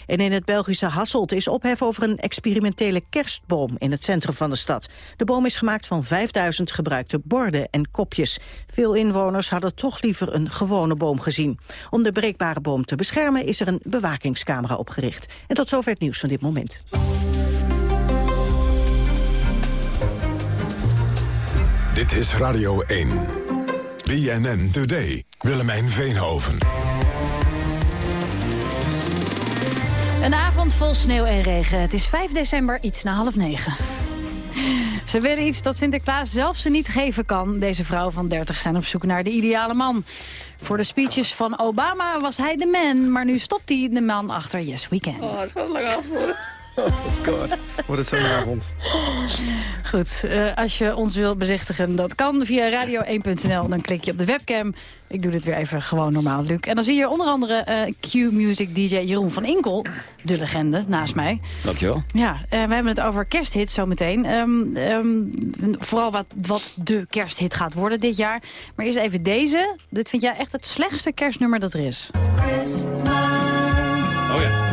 En in het Belgische Hasselt is ophef over een experimentele kerstboom in het centrum van de stad. De boom is gemaakt van 5000 gebruikte borden en kopjes. Veel inwoners hadden toch liever een gewone boom gezien. Om de breekbare boom te beschermen is er een bewakingscamera opgericht. En tot zover het nieuws van dit moment. Dit is Radio 1. BNN Today. Willemijn Veenhoven. Een avond vol sneeuw en regen. Het is 5 december, iets na half negen. Ze willen iets dat Sinterklaas zelf ze niet geven kan. Deze vrouw van 30 zijn op zoek naar de ideale man. Voor de speeches van Obama was hij de man, maar nu stopt hij de man achter Yes We Can. Oh, het gaat lang af worden. Oh god, wordt het zo'n avond. Goed, uh, als je ons wilt bezichtigen, dat kan via radio1.nl. Dan klik je op de webcam. Ik doe dit weer even gewoon normaal, Luc. En dan zie je onder andere uh, Q-Music DJ Jeroen van Inkel, de legende, naast mij. Dankjewel. Ja, uh, we hebben het over kersthits zometeen. Um, um, vooral wat, wat de kersthit gaat worden dit jaar. Maar eerst even deze. Dit vind jij echt het slechtste kerstnummer dat er is. Christmas. Oh ja.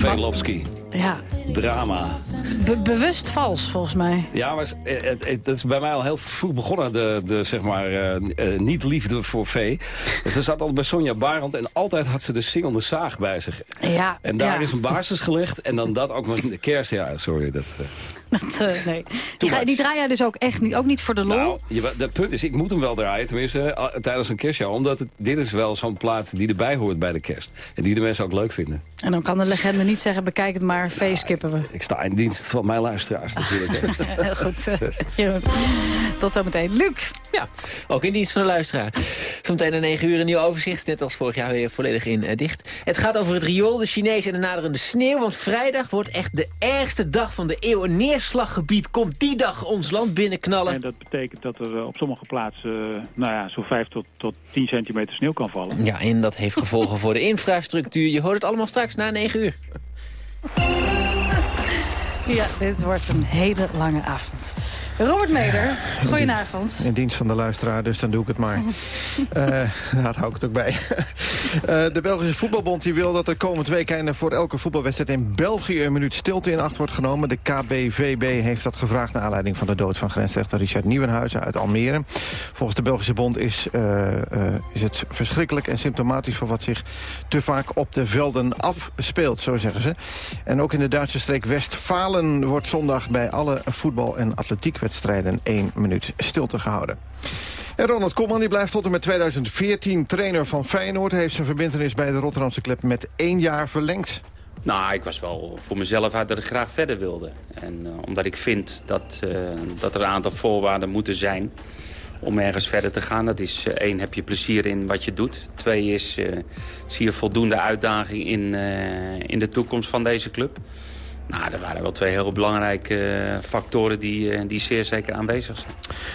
Velofsky. Ja. Drama. Be bewust vals, volgens mij. Ja, maar het, het, het, is bij mij al heel vroeg begonnen, de, de zeg maar, uh, uh, niet-liefde voor vee. ze zat al bij Sonja Barend en altijd had ze de singelde zaag bij zich. Ja, en daar ja. is een basis gelegd en dan dat ook met de kerst. Ja, sorry. Dat, uh... Dat, uh, nee. Die, ga, die, draai jij dus ook echt niet, ook niet voor de lol? Nou, je, punt is, ik moet hem wel draaien, tenminste uh, tijdens een kerstshow. Omdat het, dit is wel zo'n plaat die erbij hoort bij de kerst. En die de mensen ook leuk vinden. En dan kan de legende niet zeggen, bekijk het maar, feestkippen we. Ik sta in dienst van mijn luisteraars natuurlijk. Heel goed. Tot zometeen. Luc. Ja, ook in dienst van de luisteraar. Zometeen een 9 uur een nieuw overzicht. Net als vorig jaar weer volledig in uh, dicht. Het gaat over het riool, de Chinezen en de naderende sneeuw. Want vrijdag wordt echt de ergste dag van de eeuw. Een neerslaggebied komt die dag ons land binnenknallen. En dat betekent dat er op sommige plaatsen uh, nou ja, zo'n 5 tot, tot 10 centimeter sneeuw kan vallen. Ja, en dat heeft gevolgen voor de infrastructuur. Je hoort het allemaal straks na 9 uur. Ja, dit wordt een hele lange avond. Robert Meder, goedenavond. In dienst van de luisteraar, dus dan doe ik het maar. uh, daar hou ik het ook bij. uh, de Belgische Voetbalbond die wil dat er komend weekend... voor elke voetbalwedstrijd in België een minuut stilte in acht wordt genomen. De KBVB heeft dat gevraagd naar aanleiding van de dood van grensrechter Richard Nieuwenhuizen uit Almere. Volgens de Belgische bond is, uh, is het verschrikkelijk en symptomatisch... voor wat zich te vaak op de velden afspeelt, zo zeggen ze. En ook in de Duitse streek Westfalen wordt zondag bij alle voetbal- en atletiek wedstrijden één minuut stilte gehouden. En Ronald Koeman die blijft tot en met 2014 trainer van Feyenoord. Heeft zijn verbindenis bij de Rotterdamse club met één jaar verlengd. Nou, ik was wel voor mezelf uit dat ik graag verder wilde. En uh, omdat ik vind dat, uh, dat er een aantal voorwaarden moeten zijn om ergens verder te gaan. Dat is uh, één, heb je plezier in wat je doet. Twee is, zie je voldoende uitdaging in, in de toekomst van deze club. Nou, er waren wel twee heel belangrijke eh, factoren die, eh, die zeer zeker aanwezig zijn.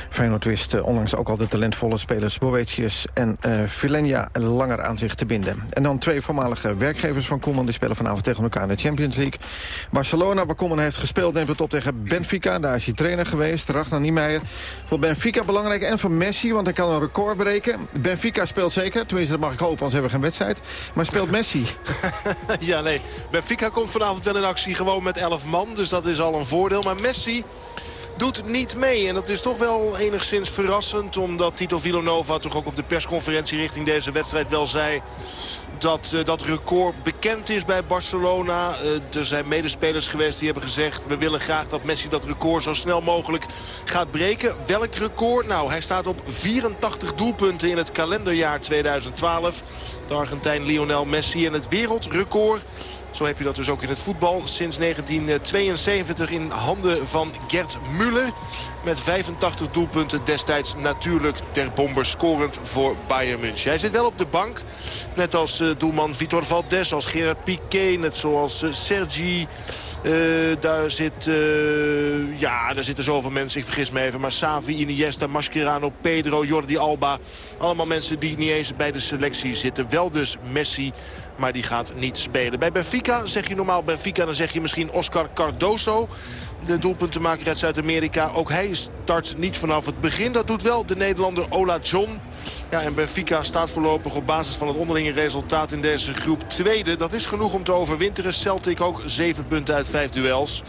Feyenoord wist uh, onlangs ook al de talentvolle spelers Boetius en uh, Filenia langer aan zich te binden. En dan twee voormalige werkgevers van Koeman die spelen vanavond tegen elkaar in de Champions League. Barcelona, waar Koeman heeft gespeeld, neemt het op tegen Benfica. Daar is hij trainer geweest, Ragnar Niemeyer. Voor Benfica belangrijk en voor Messi, want hij kan een record breken. Benfica speelt zeker, tenminste dat mag ik hopen, anders hebben we geen wedstrijd. Maar speelt Messi? ja, nee. Benfica komt vanavond wel in actie gewoon met 11 man. Dus dat is al een voordeel. Maar Messi doet niet mee. En dat is toch wel enigszins verrassend. Omdat Tito Villanova toch ook op de persconferentie richting deze wedstrijd wel zei dat uh, dat record bekend is bij Barcelona. Uh, er zijn medespelers geweest die hebben gezegd... we willen graag dat Messi dat record zo snel mogelijk gaat breken. Welk record? Nou, hij staat op 84 doelpunten in het kalenderjaar 2012. De Argentijn Lionel Messi en het wereldrecord... Zo heb je dat dus ook in het voetbal. Sinds 1972 in handen van Gert Müller. Met 85 doelpunten destijds natuurlijk ter bomber scorend voor Bayern München. Hij zit wel op de bank. Net als uh, doelman Vitor Valdes, als Gerard Piqué, net zoals uh, Sergi... Uh, daar, zit, ja, daar zitten zoveel mensen, ik vergis me even. Maar Savi, Iniesta, Mascherano, Pedro, Jordi Alba. Allemaal mensen die niet eens bij de selectie zitten. Wel dus Messi, maar die gaat niet spelen. Bij Benfica zeg je normaal Benfica, dan zeg je misschien Oscar Cardoso. De doelpuntenmaker uit Zuid-Amerika. Ook hij start niet vanaf het begin. Dat doet wel de Nederlander Ola John. Ja, en Benfica staat voorlopig op basis van het onderlinge resultaat in deze groep tweede. Dat is genoeg om te overwinteren. Celtic ook zeven punten uit vijf duels.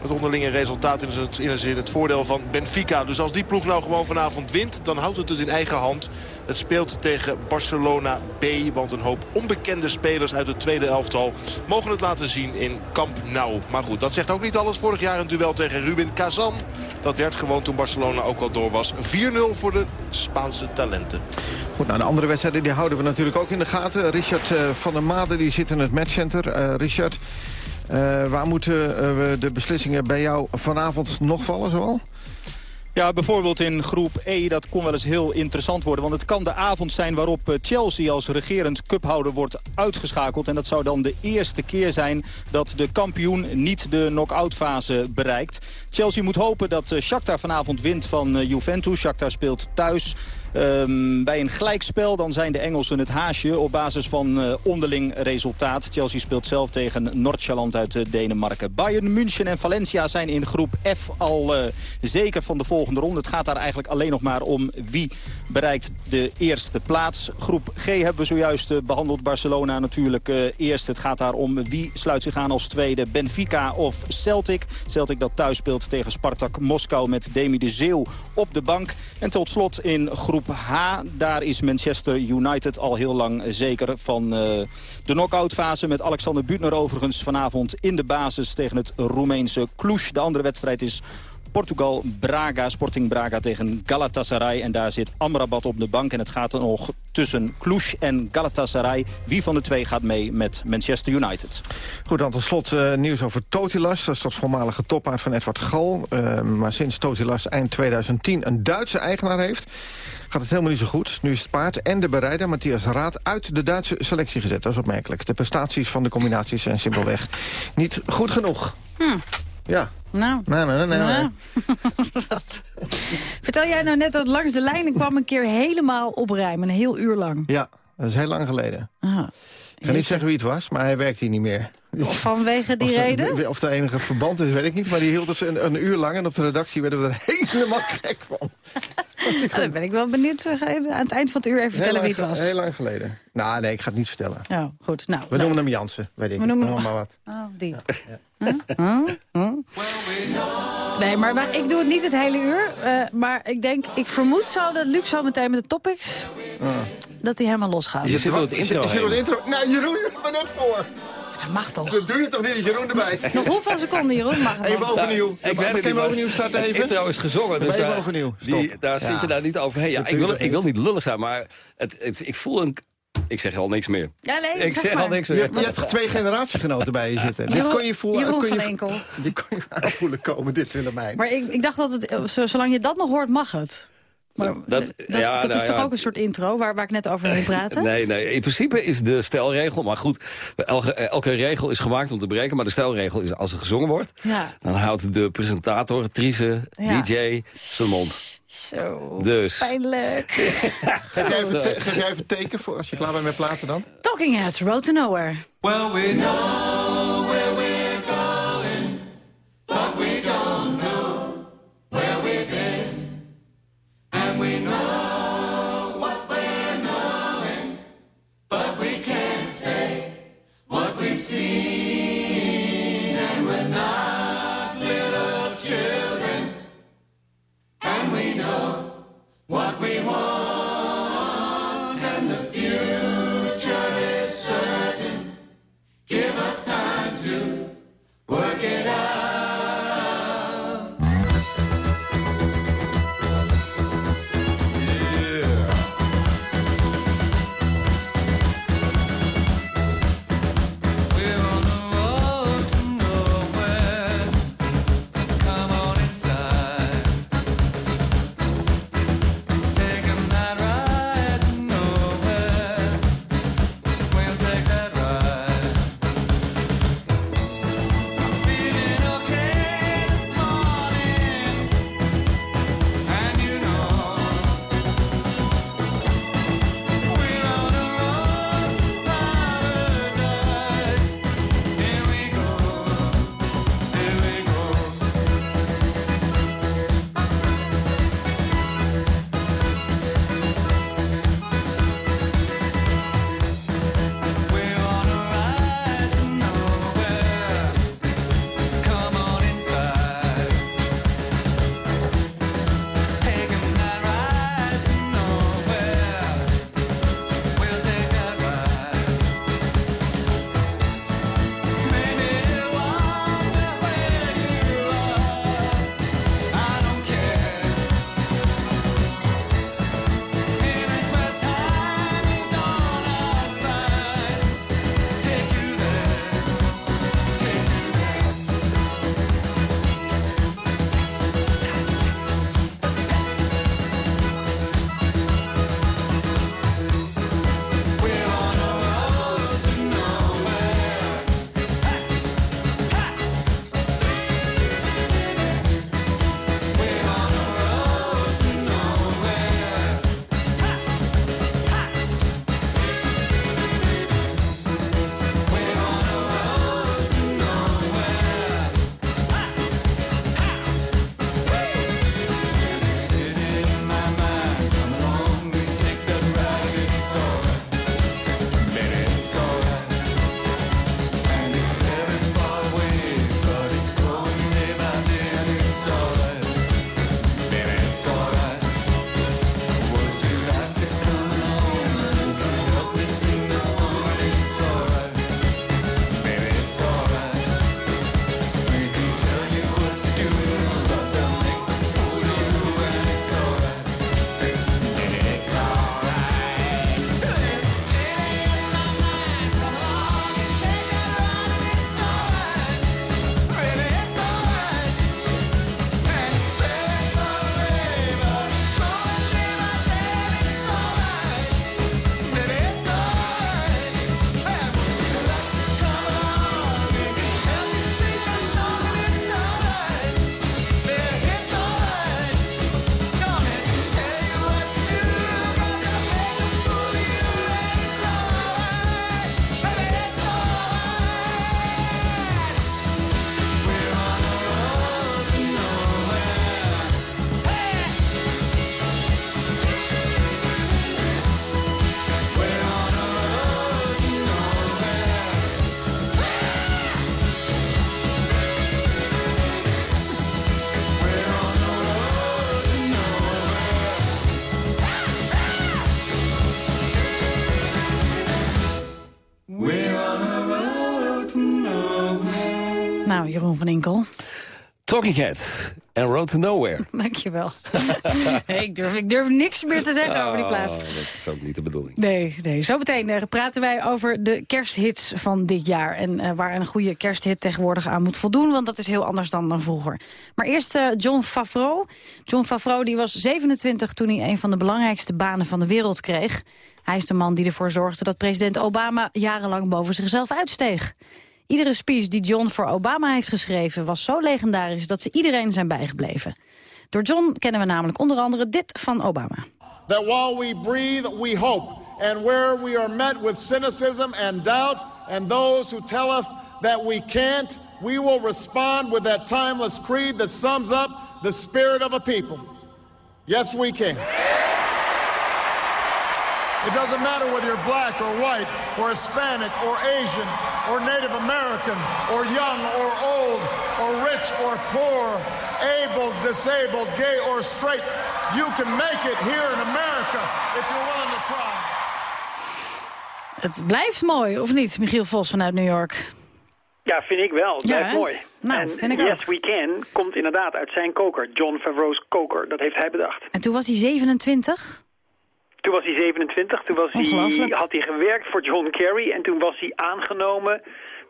Het onderlinge resultaat is het, is in het voordeel van Benfica. Dus als die ploeg nou gewoon vanavond wint, dan houdt het het in eigen hand. Het speelt tegen Barcelona B. Want een hoop onbekende spelers uit het tweede elftal mogen het laten zien in Camp Nou. Maar goed, dat zegt ook niet alles. Vorig jaar een duel tegen Ruben Kazan. Dat werd gewoon toen Barcelona ook al door was. 4-0 voor de Spaanse talenten. Goed, nou, de andere wedstrijden die houden we natuurlijk ook in de gaten. Richard uh, van der Made die zit in het matchcenter. Uh, Richard, waar moeten we de beslissingen bij jou vanavond nog vallen zoal? Ja, bijvoorbeeld in groep E, dat kon wel eens heel interessant worden. Want het kan de avond zijn waarop Chelsea als regerend cuphouder wordt uitgeschakeld. En dat zou dan de eerste keer zijn dat de kampioen niet de knock-out fase bereikt. Chelsea moet hopen dat Shakhtar vanavond wint van Juventus. Shakhtar speelt thuis. Um, bij een gelijkspel dan zijn de Engelsen het haasje op basis van uh, onderling resultaat. Chelsea speelt zelf tegen Noord-Jaland uit Denemarken. Bayern München en Valencia zijn in groep F al zeker van de volgende ronde. Het gaat daar eigenlijk alleen nog maar om wie bereikt de eerste plaats. Groep G hebben we zojuist behandeld. Barcelona natuurlijk eerst. Het gaat daar om wie sluit zich aan als tweede. Benfica of Celtic. Celtic dat thuis speelt tegen Spartak Moskou met Demi de Zeeuw op de bank. En tot slot in groep H. Daar is Manchester United al heel lang zeker van de knock-out fase. Met Alexander Butner overigens vanavond in de basis tegen het Roemeense Cluj. De andere wedstrijd is Portugal, Braga, Sporting Braga tegen Galatasaray. En daar zit Amrabat op de bank. En het gaat er nog tussen Cluj en Galatasaray. Wie van de twee gaat mee met Manchester United? Goed, dan tot slot uh, nieuws over Totilas. Dat is dat voormalige topaard van Edward Gal. Uh, maar sinds Totilas eind 2010 een Duitse eigenaar heeft gaat het helemaal niet zo goed. Nu is het paard en de bereider Matthias Raad uit de Duitse selectie gezet. Dat is opmerkelijk. De prestaties van de combinaties zijn simpelweg niet goed genoeg. Hm. Ja. Nou. Nee, nee, nee. nee. Vertel jij nou net dat langs de lijnen kwam een keer helemaal opruimen. Een heel uur lang. Ja, dat is heel lang geleden. Aha. Ik ga niet zeggen wie het was, maar hij werkt hier niet meer. Vanwege die of reden? De, of er enige verband is, weet ik niet. Maar die hield dus een, een, uur lang en op de redactie werden we er helemaal gek van. Ja, dan ben ik wel benieuwd. Aan het eind van het uur even vertellen wie het was. Heel lang geleden. Nou, nee, ik ga het niet vertellen. Oh, goed. Nou, we nou. noemen hem Jansen, weet ik. We noemen hem... maar wat. Oh, die. Ja. Huh? Huh? Nee, maar, maar, ik doe het niet het hele uur. Uh, maar ik denk, ik vermoed zo dat Luc zo meteen met de topics... Uh. dat hij helemaal losgaat. Je zit door het intro Je zit de intro. Nou, Jeroen, ik ben net voor. Dat mag toch? Dat doe je toch niet, Jeroen, erbij? Nog hoeveel seconden, Jeroen? Mag het Even nog? overnieuw. Nou, ik weet het niet, Even maar overnieuw starten Het even. intro is gezongen, dus Even daar, overnieuw. die, daar Ja. zit je daar niet overheen. Ja, ik, je wil, ik wil niet lullig zijn, maar het, het- ik voel een... Ik zeg al niks meer. Ja, nee, ik zeg al niks Je, meer. hebt- je hebt toch twee generatiegenoten bij je zitten? Dit kon je voelen. Jeroen kon van je, Enkel. Die kon je aanvoelen komen, dit Willemijn. Maar ik, ik dacht dat het, zo- zolang je dat nog hoort, mag het. Maar Dat- dat, ja, dat nou is toch ja. ook een soort intro waar, waar ik net over wil praten? Nee, nee, in principe is de stelregel... Maar goed, elke, elke regel is gemaakt om te breken. Maar de stelregel is als er gezongen wordt... Ja, dan houdt de presentator, Trice, Ja. DJ zijn mond. zo. Dus. Pijnlijk. Geef jij, even te- geef jij even teken voor als je klaar bent met platen dan? Talking Heads, Road to Nowhere. Well, we know Jeroen van Inkel. Talking Head en Road to Nowhere. Dankjewel. ik, durf, ik durf niks meer te zeggen over die plaats. Oh, dat is ook niet de bedoeling. Nee, nee. zo meteen uh, praten wij over de kersthits van dit jaar. En uh, waar een goede kersthit tegenwoordig aan moet voldoen. Want dat is heel anders dan, dan vroeger. Maar eerst uh, John Favreau. John Favreau die was 27 toen hij een van de belangrijkste banen van de wereld kreeg. Hij is de man die ervoor zorgde dat president Obama jarenlang boven zichzelf uitsteeg. Iedere speech die John voor Obama heeft geschreven was zo legendarisch dat ze iedereen zijn bijgebleven. Door John kennen we namelijk onder andere dit van Obama. That while we breathe, we hope. And where we are met with cynicism and doubt and those who tell us that we can't, we will respond with that timeless creed that sums up the spirit of a people. Yes, we can. It doesn't matter whether you're black or white or Hispanic or Asian or Native American or young or old or rich or poor, able, disabled, gay or straight. You can make it here in America if you're willing to try. Het blijft mooi, of niet, Michiel Vos vanuit New York? Ja, vind ik wel. Het Ja, blijft mooi. Nou, en vind ik Yes ook. We Can komt inderdaad uit zijn koker, John Favreau's koker. Dat heeft hij bedacht. En toen was hij 27? Toen was hij 27, toen was hij, had hij gewerkt voor John Kerry... en toen was hij aangenomen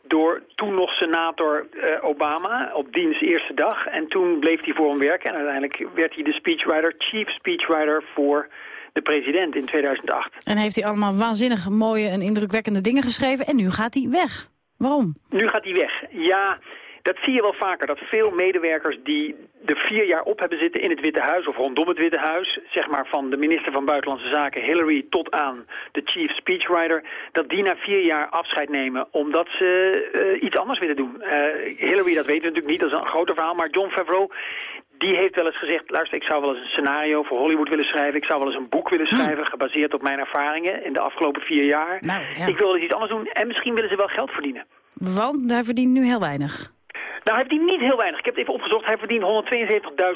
door toen nog senator eh, Obama op diens eerste dag. En toen bleef hij voor hem werken en uiteindelijk werd hij de speechwriter, chief speechwriter voor de president in 2008. En heeft hij allemaal waanzinnig mooie en indrukwekkende dingen geschreven. En nu gaat hij weg. Waarom? Nu gaat hij weg. Ja, dat zie je wel vaker. Dat veel medewerkers die er vier jaar op hebben zitten in het Witte Huis... of rondom het Witte Huis, zeg maar van de minister van Buitenlandse Zaken Hillary... tot aan de chief speechwriter, dat die na vier jaar afscheid nemen... omdat ze eh, iets anders willen doen. Eh, Hillary, dat weten we natuurlijk niet, dat is een groter verhaal. Maar John Favreau, die heeft wel eens gezegd... luister, ik zou wel eens een scenario voor Hollywood willen schrijven. Ik zou wel eens een boek willen schrijven... gebaseerd op mijn ervaringen in de afgelopen vier jaar. ja. Ik wil eens iets anders doen en misschien willen ze wel geld verdienen. Want hij verdient nu heel weinig. Nou, hij verdient niet heel weinig. Ik heb het even opgezocht. Hij verdient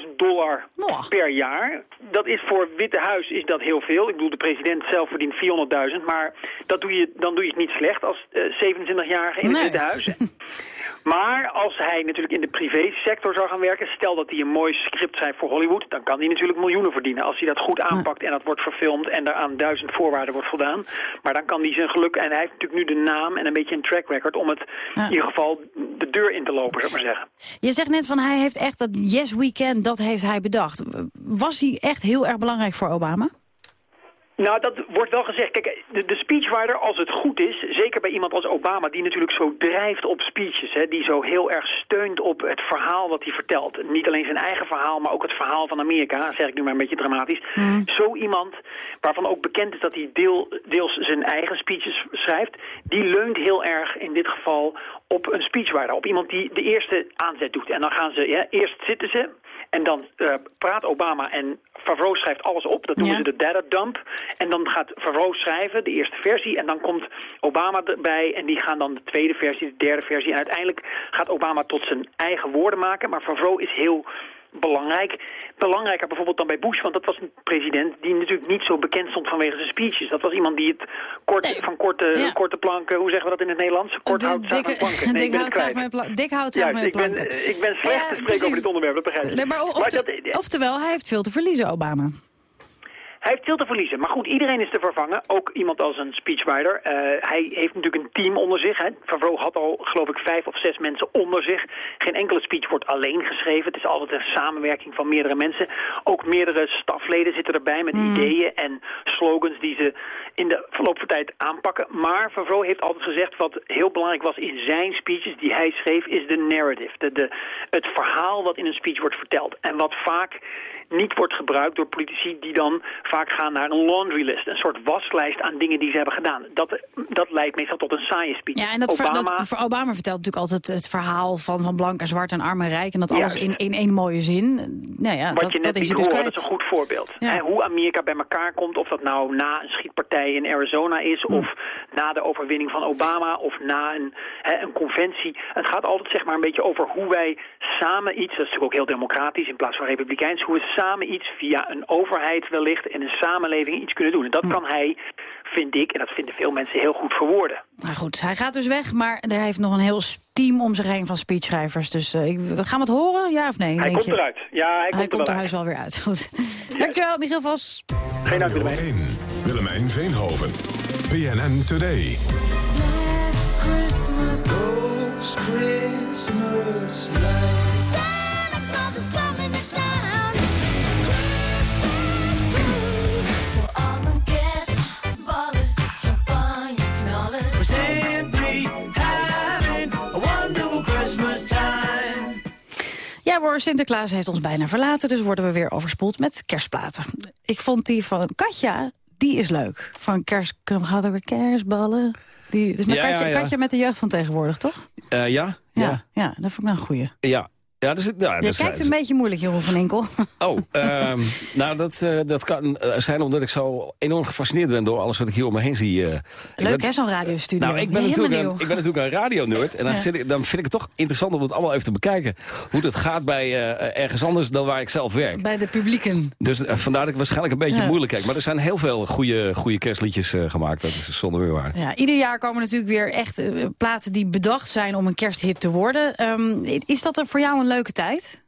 172.000 dollar per jaar. Dat is voor Witte Huis is dat heel veel. Ik bedoel, de president zelf verdient 400.000. Maar dat doe je, dan doe je het niet slecht als eh, 27-jarige in het Nee. Witte Huis. Maar als hij natuurlijk in de privésector zou gaan werken... stel dat hij een mooi script schrijft voor Hollywood... dan kan hij natuurlijk miljoenen verdienen. Als hij dat goed aanpakt en dat wordt verfilmd... en daar aan duizend voorwaarden wordt voldaan. Maar dan kan hij zijn geluk... en hij heeft natuurlijk nu de naam en een beetje een track record... om het in ieder geval de deur in te lopen, zou ik maar zeggen. Je zegt net van hij heeft echt dat yes we can, dat heeft hij bedacht. Was hij echt heel erg belangrijk voor Obama? Nou, dat wordt wel gezegd. Kijk, de, de speechwriter, als het goed is, zeker bij iemand als Obama... die natuurlijk zo drijft op speeches, hè, die zo heel erg steunt op het verhaal wat hij vertelt. Niet alleen zijn eigen verhaal, maar ook het verhaal van Amerika, zeg ik nu maar een beetje dramatisch. Zo iemand, waarvan ook bekend is dat hij deel, deels zijn eigen speeches schrijft... die leunt heel erg in dit geval op een speechwriter. Op iemand die de eerste aanzet doet. En dan gaan ze, ja, eerst zitten ze... En dan eh, praat Obama en Favreau schrijft alles op. Dat noemen Ja. ze de data dump. En dan gaat Favreau schrijven, de eerste versie. En dan komt Obama erbij en die gaan dan de tweede versie, de derde versie. En uiteindelijk gaat Obama tot zijn eigen woorden maken. Maar Favreau is heel belangrijk. Belangrijker bijvoorbeeld dan bij Bush, want dat was een president die natuurlijk niet zo bekend stond vanwege zijn speeches. Dat was iemand die het kort, van korte, korte planken, hoe zeggen we dat in het Nederlands? Kort hout, planken. Nee, ik dik ben hout, het zaag kwijt. met pla- dik hout, met ik ben, planken. ik ben slecht Ja, te spreken over dit onderwerp, dat begrijp ik. Nee, maar of- dat- oftewel, hij heeft veel te verliezen, Obama. Hij heeft veel te verliezen. Maar goed, iedereen is te vervangen. Ook iemand als een speechwriter. Eh, hij heeft natuurlijk een team onder zich. Hè. Favreau had al, geloof ik, vijf of zes mensen onder zich. Geen enkele speech wordt alleen geschreven. Het is altijd een samenwerking van meerdere mensen. Ook meerdere stafleden zitten erbij met ideeën en slogans die ze in de verloop van tijd aanpakken. Maar Favreau heeft altijd gezegd wat heel belangrijk was in zijn speeches die hij schreef, is de narrative. De, de, het verhaal wat in een speech wordt verteld. En wat vaak niet wordt gebruikt door politici die dan vaak gaan naar een laundry list. Een soort waslijst aan dingen die ze hebben gedaan. Dat, dat leidt meestal tot een saaie speech. Ja, en dat, ver- Obama, dat voor Obama vertelt natuurlijk altijd het verhaal van, van blank en zwart en arm en rijk. En dat alles in, in één mooie zin. Nou ja, wat dat, je dat net is liet hij dus horen, dat is een goed voorbeeld. Ja. Hoe Amerika bij elkaar komt, of dat nou na een schietpartij in Arizona is... of na de overwinning van Obama, of na een, een conventie. Het gaat altijd zeg maar een beetje over hoe wij samen iets... dat is natuurlijk ook heel democratisch in plaats van republikeins... hoe we samen iets via een overheid wellicht een samenleving iets kunnen doen. En dat kan hij, vind ik, en dat vinden veel mensen heel goed verwoorden. Nou goed, hij gaat dus weg, maar er heeft nog een heel team om zich heen van speechschrijvers. Dus uh, ik, we gaan we het horen, ja of nee? Hij denk komt je? eruit. Ja, hij, Hij komt er huis wel weer uit. Goed. Dankjewel, Michiel Vos. Geen dank, Willemijn. Willemijn Veenhoven. BNN Today. Christmas, Christmas. Ja hoor, Sinterklaas heeft ons bijna verlaten, dus worden we weer overspoeld met kerstplaten. Ik vond die van Katja, die is leuk. Van kerst, kunnen we gaan over kerstballen? Die, dus Ja, ja, Katja, ja. Katja met de jeugd van tegenwoordig, toch? Eh, ja? Ja, ja. dat vond ik nou een goeie. Ja. Ja, dus, ja, Je dat kijkt zijn- een beetje moeilijk, Jeroen van Inkel. Oh, ehm, nou dat, eh, dat kan eh, zijn omdat ik zo enorm gefascineerd ben door alles wat ik hier om me heen zie. eh. Ik Leuk hè, zo'n radiostudio. Nou, ik ben, Helemaal natuurlijk nieuw. een, ik ben natuurlijk een radionerd. En dan, Ja. zit ik, dan vind ik het toch interessant om het allemaal even te bekijken. Hoe het gaat bij eh, ergens anders dan waar ik zelf werk. Bij de publieken. Dus eh, vandaar dat ik waarschijnlijk een beetje Ja. moeilijk kijk. Maar er zijn heel veel goede, goede kerstliedjes eh, gemaakt. Dat is zonder meer waar. Ja, ieder jaar komen natuurlijk weer echt eh, platen die bedacht zijn om een kersthit te worden. Ehm, is dat er voor jou een leuke tijd?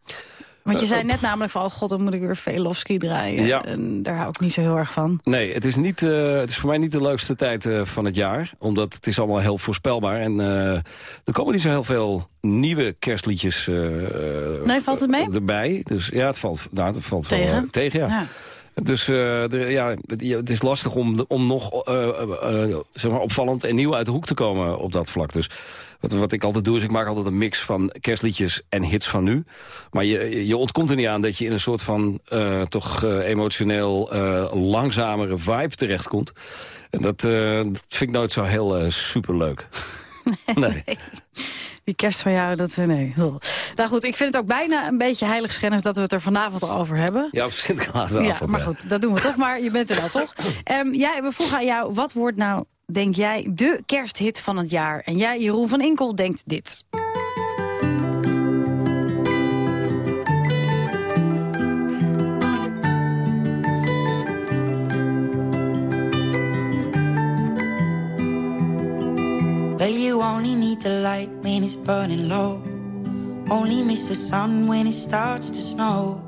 Want je Eh, zei op- net namelijk van, oh god, dan moet ik weer Velofsky draaien. Ja. En daar hou ik niet zo heel erg van. Nee, het is, niet, eh, het is voor mij niet de leukste tijd eh, van het jaar. Omdat het is allemaal heel voorspelbaar. En eh, er komen niet zo heel veel nieuwe kerstliedjes Nee, valt het mee? erbij. Dus ja, het valt, nou, het valt wel, Tegen? eh, tegen, ja. Ja. Dus eh, de, ja, het, is lastig om, om nog eh, eh, zeg maar opvallend en nieuw uit de hoek te komen op dat vlak. Dus wat, wat ik altijd doe, is ik maak altijd een mix van kerstliedjes en hits van nu. Maar je, je ontkomt er niet aan dat je in een soort van toch emotioneel langzamere vibe terechtkomt. En dat, dat vind ik nooit zo heel eh, superleuk. Nee. Die kerst van jou, dat... eh, Nee. Nou goed, ik vind het ook bijna een beetje heiligschennis dat we het er vanavond al over hebben. Ja, op Sinterklaasavond. Ja, maar goed, dat doen we toch maar. Je bent er wel, toch? Ehm, jij, we vroegen aan jou, wat wordt nou, denk jij, de kersthit van het jaar? En jij, Jeroen van Inkel, denkt dit. Well, you only need the light when it's burning low. Only miss the sun when it starts to snow.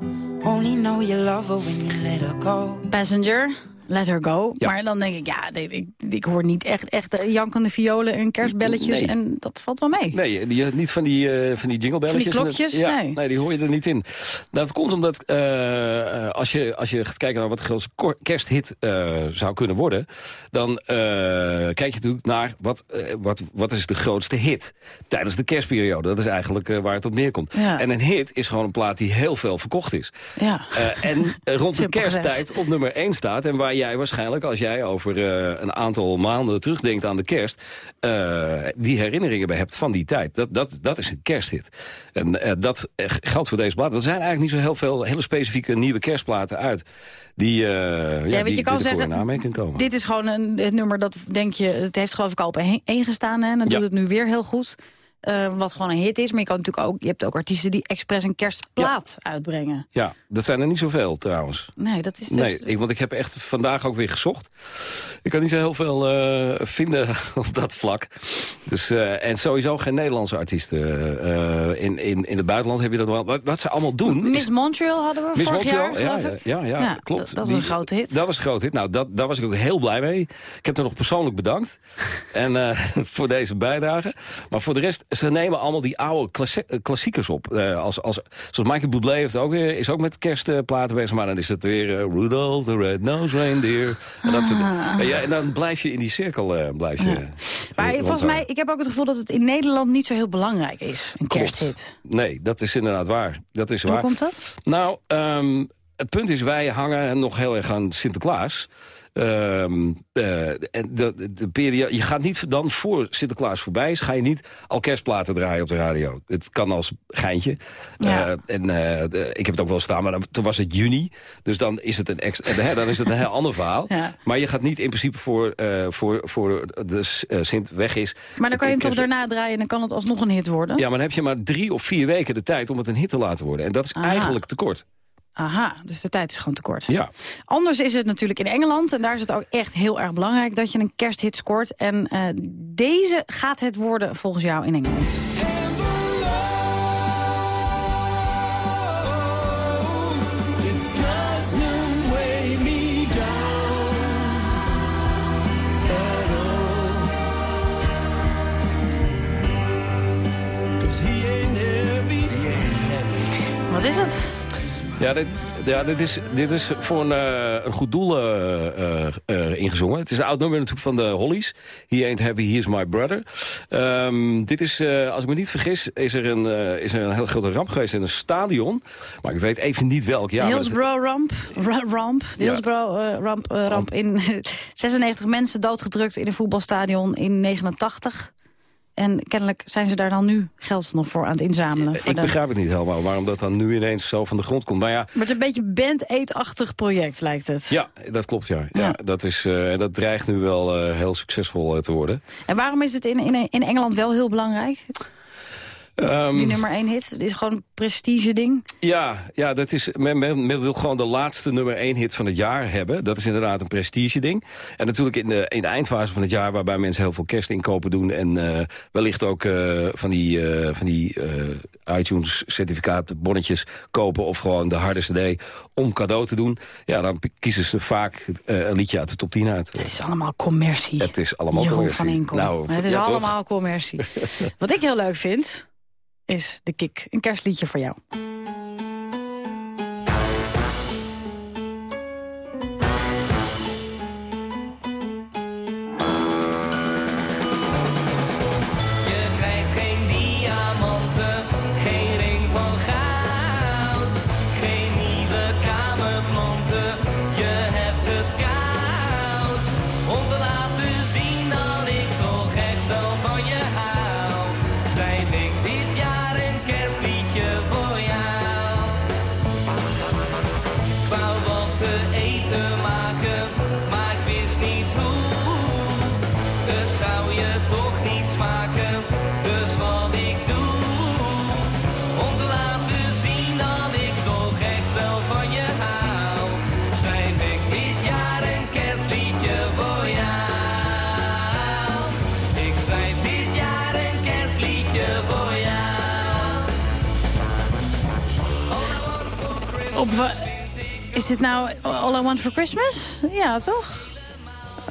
Only know you love her when you let her go. Passenger, Let Her Go. Maar dan denk ik, ja, ik, ik, hoor niet echt, echt jankende violen en kerstbelletjes. Nee. En dat valt wel mee. Nee, die, niet van die, eh, van die jinglebelletjes. Van die klokjes? Ja, Nee. nee. die hoor je er niet in. Dat komt omdat eh, als, je, als je gaat kijken naar wat de grootste kersthit eh, zou kunnen worden... dan kijk je natuurlijk naar wat, wat, wat is de grootste hit tijdens de kerstperiode. Dat is eigenlijk waar het op neerkomt. Ja. En een hit is gewoon een plaat die heel veel verkocht is. Ja. En rond de kersttijd op nummer 1 staat. En waar jij waarschijnlijk, als jij over eh, een aantal maanden terugdenkt aan de kerst... eh, die herinneringen bij hebt van die tijd. Dat, dat, dat is een kersthit. En eh, dat geldt voor deze plaat. Er zijn eigenlijk niet zo heel veel hele specifieke nieuwe kerstplaten uit... die, eh ja, want die, je kan zeggen, komen. Dit is gewoon een, het nummer dat, denk je, het heeft geloof ik al op één gestaan. Hè? En Ja. doet het nu weer heel goed. Eh, wat gewoon een hit is. Maar je, kan natuurlijk ook, je hebt ook artiesten die expres een kerstplaat uitbrengen. Ja, dat zijn er niet zoveel trouwens. Nee, dat is dus... Nee, ik, want ik heb echt vandaag ook weer gezocht. Ik kan niet zo heel veel eh, vinden op dat vlak. Dus, eh, en sowieso geen Nederlandse artiesten. In, in, in het buitenland heb je dat wel. Wat, wat ze allemaal doen... Miss is- Montreal hadden we Miss vorig Montreal, jaar, ja, ja, ja, Ja, klopt. dat- was een grote hit. Dat was een grote hit. Nou, dat, daar was ik ook heel blij mee. Ik heb er nog persoonlijk bedankt. en voor deze bijdrage. Maar voor de rest, ze nemen allemaal die oude eh, klassiekers op. Eh, als, als, zoals Michael Bublé heeft ook weer, is ook met kerstplaten bezig. Maar dan is het weer eh, Rudolph the Red-Nosed Reindeer. En, dat soort, Ah. en, ja, en dan blijf je in die cirkel eh, blijf je, Maar eh, volgens mij, ik heb ook het gevoel dat het in Nederland niet zo heel belangrijk is. Een kersthit. Nee, dat is inderdaad waar. Dat is Hoe waar. komt dat? Nou, ehm, het punt is, wij hangen nog heel erg aan Sinterklaas. Ehm, eh, en de, de periode, je gaat niet dan voor Sinterklaas voorbij is, ga je niet al kerstplaten draaien op de radio. Het kan als geintje. Ja. Eh, en eh, de- ik heb het ook wel staan, maar dan, toen was het juni. Dus dan is het een, extra, dan is het een heel ander verhaal. Ja. Maar je gaat niet in principe voor, voor, voor de Sint weg is. Maar dan kan je hem toch daarna draaien en dan kan het alsnog een hit worden? Ja, maar dan heb je maar drie of vier weken de tijd om het een hit te laten worden. En dat is Aha. eigenlijk te kort. Aha, dus de tijd is gewoon te kort. Ja. Anders is het natuurlijk in Engeland. En daar is het ook echt heel erg belangrijk dat je een kersthit scoort. En eh, deze gaat het worden volgens jou in Engeland. Wat is het? Ja, dit, ja, dit, is, dit is voor een, eh, een goed doel eh, eh, ingezongen. Het is een oud nummer natuurlijk van de Hollies. He Ain't Heavy, He's My Brother. Ehm, dit is, als ik me niet vergis, is er, een, is er een hele grote ramp geweest in een stadion. Maar ik weet even niet welk jaar. Hillsborough ramp, ra- ramp. Hillsborough ramp, ramp in 96 mensen doodgedrukt in een voetbalstadion in 89. En kennelijk zijn ze daar dan nu geld nog voor aan het inzamelen. Ik de- begrijp het niet helemaal, waarom dat dan nu ineens zo van de grond komt. Maar ja, Maar het is een beetje band-aid-achtig project, lijkt het. ja dat klopt, ja. ja. dat, is, eh, dat dreigt nu wel eh, heel succesvol eh, te worden. En waarom is het in, in, in Engeland wel heel belangrijk? Ehm, Die nummer 1 hit. Het is gewoon een prestige ding. Ja, ja dat is, men, men, men wil gewoon de laatste nummer 1 hit van het jaar hebben. Dat is inderdaad een prestige ding. En natuurlijk in de, in de eindfase van het jaar... waarbij mensen heel veel kerstinkopen doen... en eh, wellicht ook eh, van die, eh, van die eh, iTunes certificaatbonnetjes kopen... of gewoon de harde cd om cadeau te doen. Ja, dan kiezen ze vaak eh, een liedje uit de top 10 uit. Het is allemaal commercie. Het is allemaal Jeroen commercie. van Inkel. Nou, het is ja, toch? allemaal commercie. Wat ik heel leuk vind, is de kick. Een kerstliedje voor jou. Is dit nou All I Want For Christmas? Ja, toch?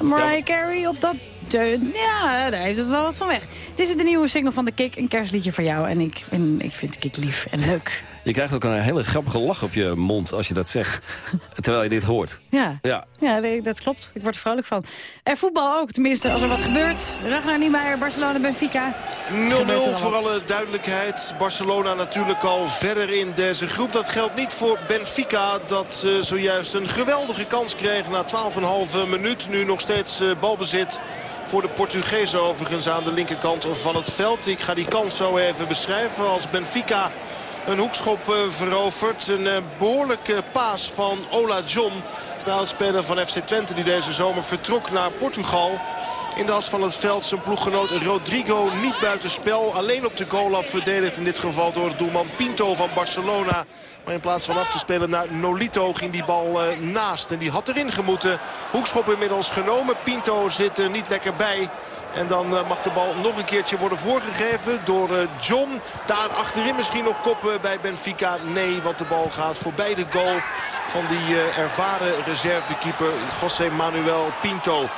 Mariah Carey op dat deun. Ja, daar heeft het wel wat van weg. Dit is de nieuwe single van The Kick, een kerstliedje voor jou. En ik, vind- ik vind The Kick lief en leuk. Je krijgt ook een hele grappige lach op je mond als je dat zegt. terwijl je dit hoort. Ja, Ja, ja nee, dat klopt. Ik word er vrolijk van. En voetbal ook, tenminste, als er wat gebeurt. Ragnar Niemeyer, Barcelona, Benfica. 0-0 Gebeurt er voor alle duidelijkheid. Barcelona natuurlijk al verder in deze groep. Dat geldt niet voor Benfica dat eh, zojuist een geweldige kans kreeg na 12,5 minuut. Nu nog steeds eh, balbezit voor de Portugezen overigens aan de linkerkant van het veld. Ik ga die kans zo even beschrijven als Benfica een hoekschop eh, verovert. Een eh, behoorlijke paas van Ola John. De oudspeler van FC Twente die deze zomer vertrok naar Portugal. In de as van het veld zijn ploeggenoot Rodrigo niet buitenspel. Alleen op de goal af verdedigd in dit geval door doelman Pinto van Barcelona. Maar in plaats van af te spelen naar Nolito ging die bal eh, naast. En die had erin gemoeten. Hoekschop inmiddels genomen. Pinto zit er niet lekker bij. En dan eh, mag de bal nog een keertje worden voorgegeven door eh, John. Daar achterin misschien nog koppen bij Benfica. Nee, want de bal gaat voorbij de goal van die eh, ervaren reservekeeper José Manuel Pinto.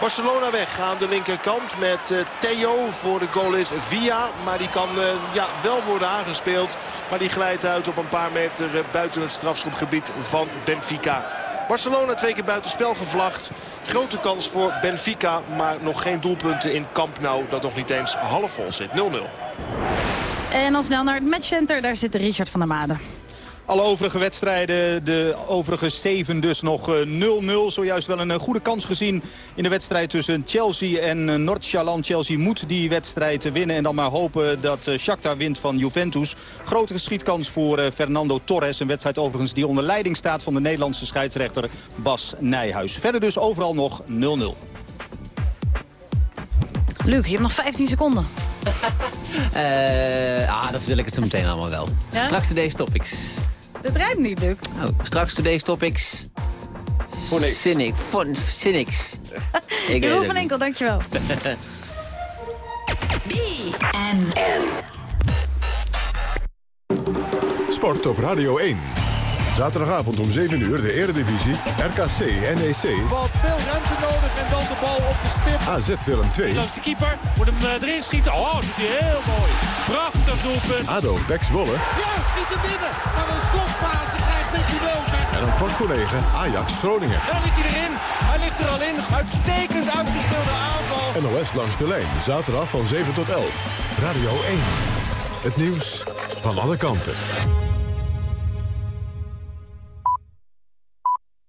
Barcelona weg aan de linkerkant met Theo. Voor de goal is Via. Maar die kan ja, wel worden aangespeeld. Maar die glijdt uit op een paar meter buiten het strafschopgebied van Benfica. Barcelona twee keer buitenspel gevlacht. Grote kans voor Benfica. Maar nog geen doelpunten in Camp Nou. Dat nog niet eens half vol zit. 0-0. En dan snel naar het matchcenter. Daar zit Richard van der Made. Alle overige wedstrijden, de overige zeven dus nog eh, 0-0. Zojuist wel een eh, goede kans gezien in de wedstrijd tussen Chelsea en eh, Noord-Shalan. Chelsea moet die wedstrijd winnen en dan maar hopen dat eh, Shakhtar wint van Juventus. Grote geschietkans voor eh, Fernando Torres. Een wedstrijd overigens die onder leiding staat van de Nederlandse scheidsrechter Bas Nijhuis. Verder dus overal nog 0-0. Luc, je hebt nog 15 seconden. Eh, ah, dan vertel ik het zo meteen allemaal wel. Ja? Straks de deze topics. Het rijmt niet, Luc. Oh, straks today's topics. Voor niks. Cynic. Voor, cynics. Ik Jeroen van. Enkel, dankjewel. Sport op Radio 1. Zaterdagavond om 7 uur de Eredivisie. RKC NEC. Wat veel ruimte nodig en dan de bal op de stip. AZ Willem 2. Langs de keeper, moet hem eh, erin schieten. Oh, dat doet hij heel mooi. Prachtig doelpunt. ADO Bex Zwolle. Ja, niet te binnen. Maar een slotfase krijgt Nicky Wilzak. En om kwart voor 9 Ajax Groningen. Daar ligt hij erin. Hij ligt er al in. Uitstekend uitgespeelde aanval. NOS langs de lijn. Zaterdag van 7 tot 11. Radio 1. Het nieuws van alle kanten.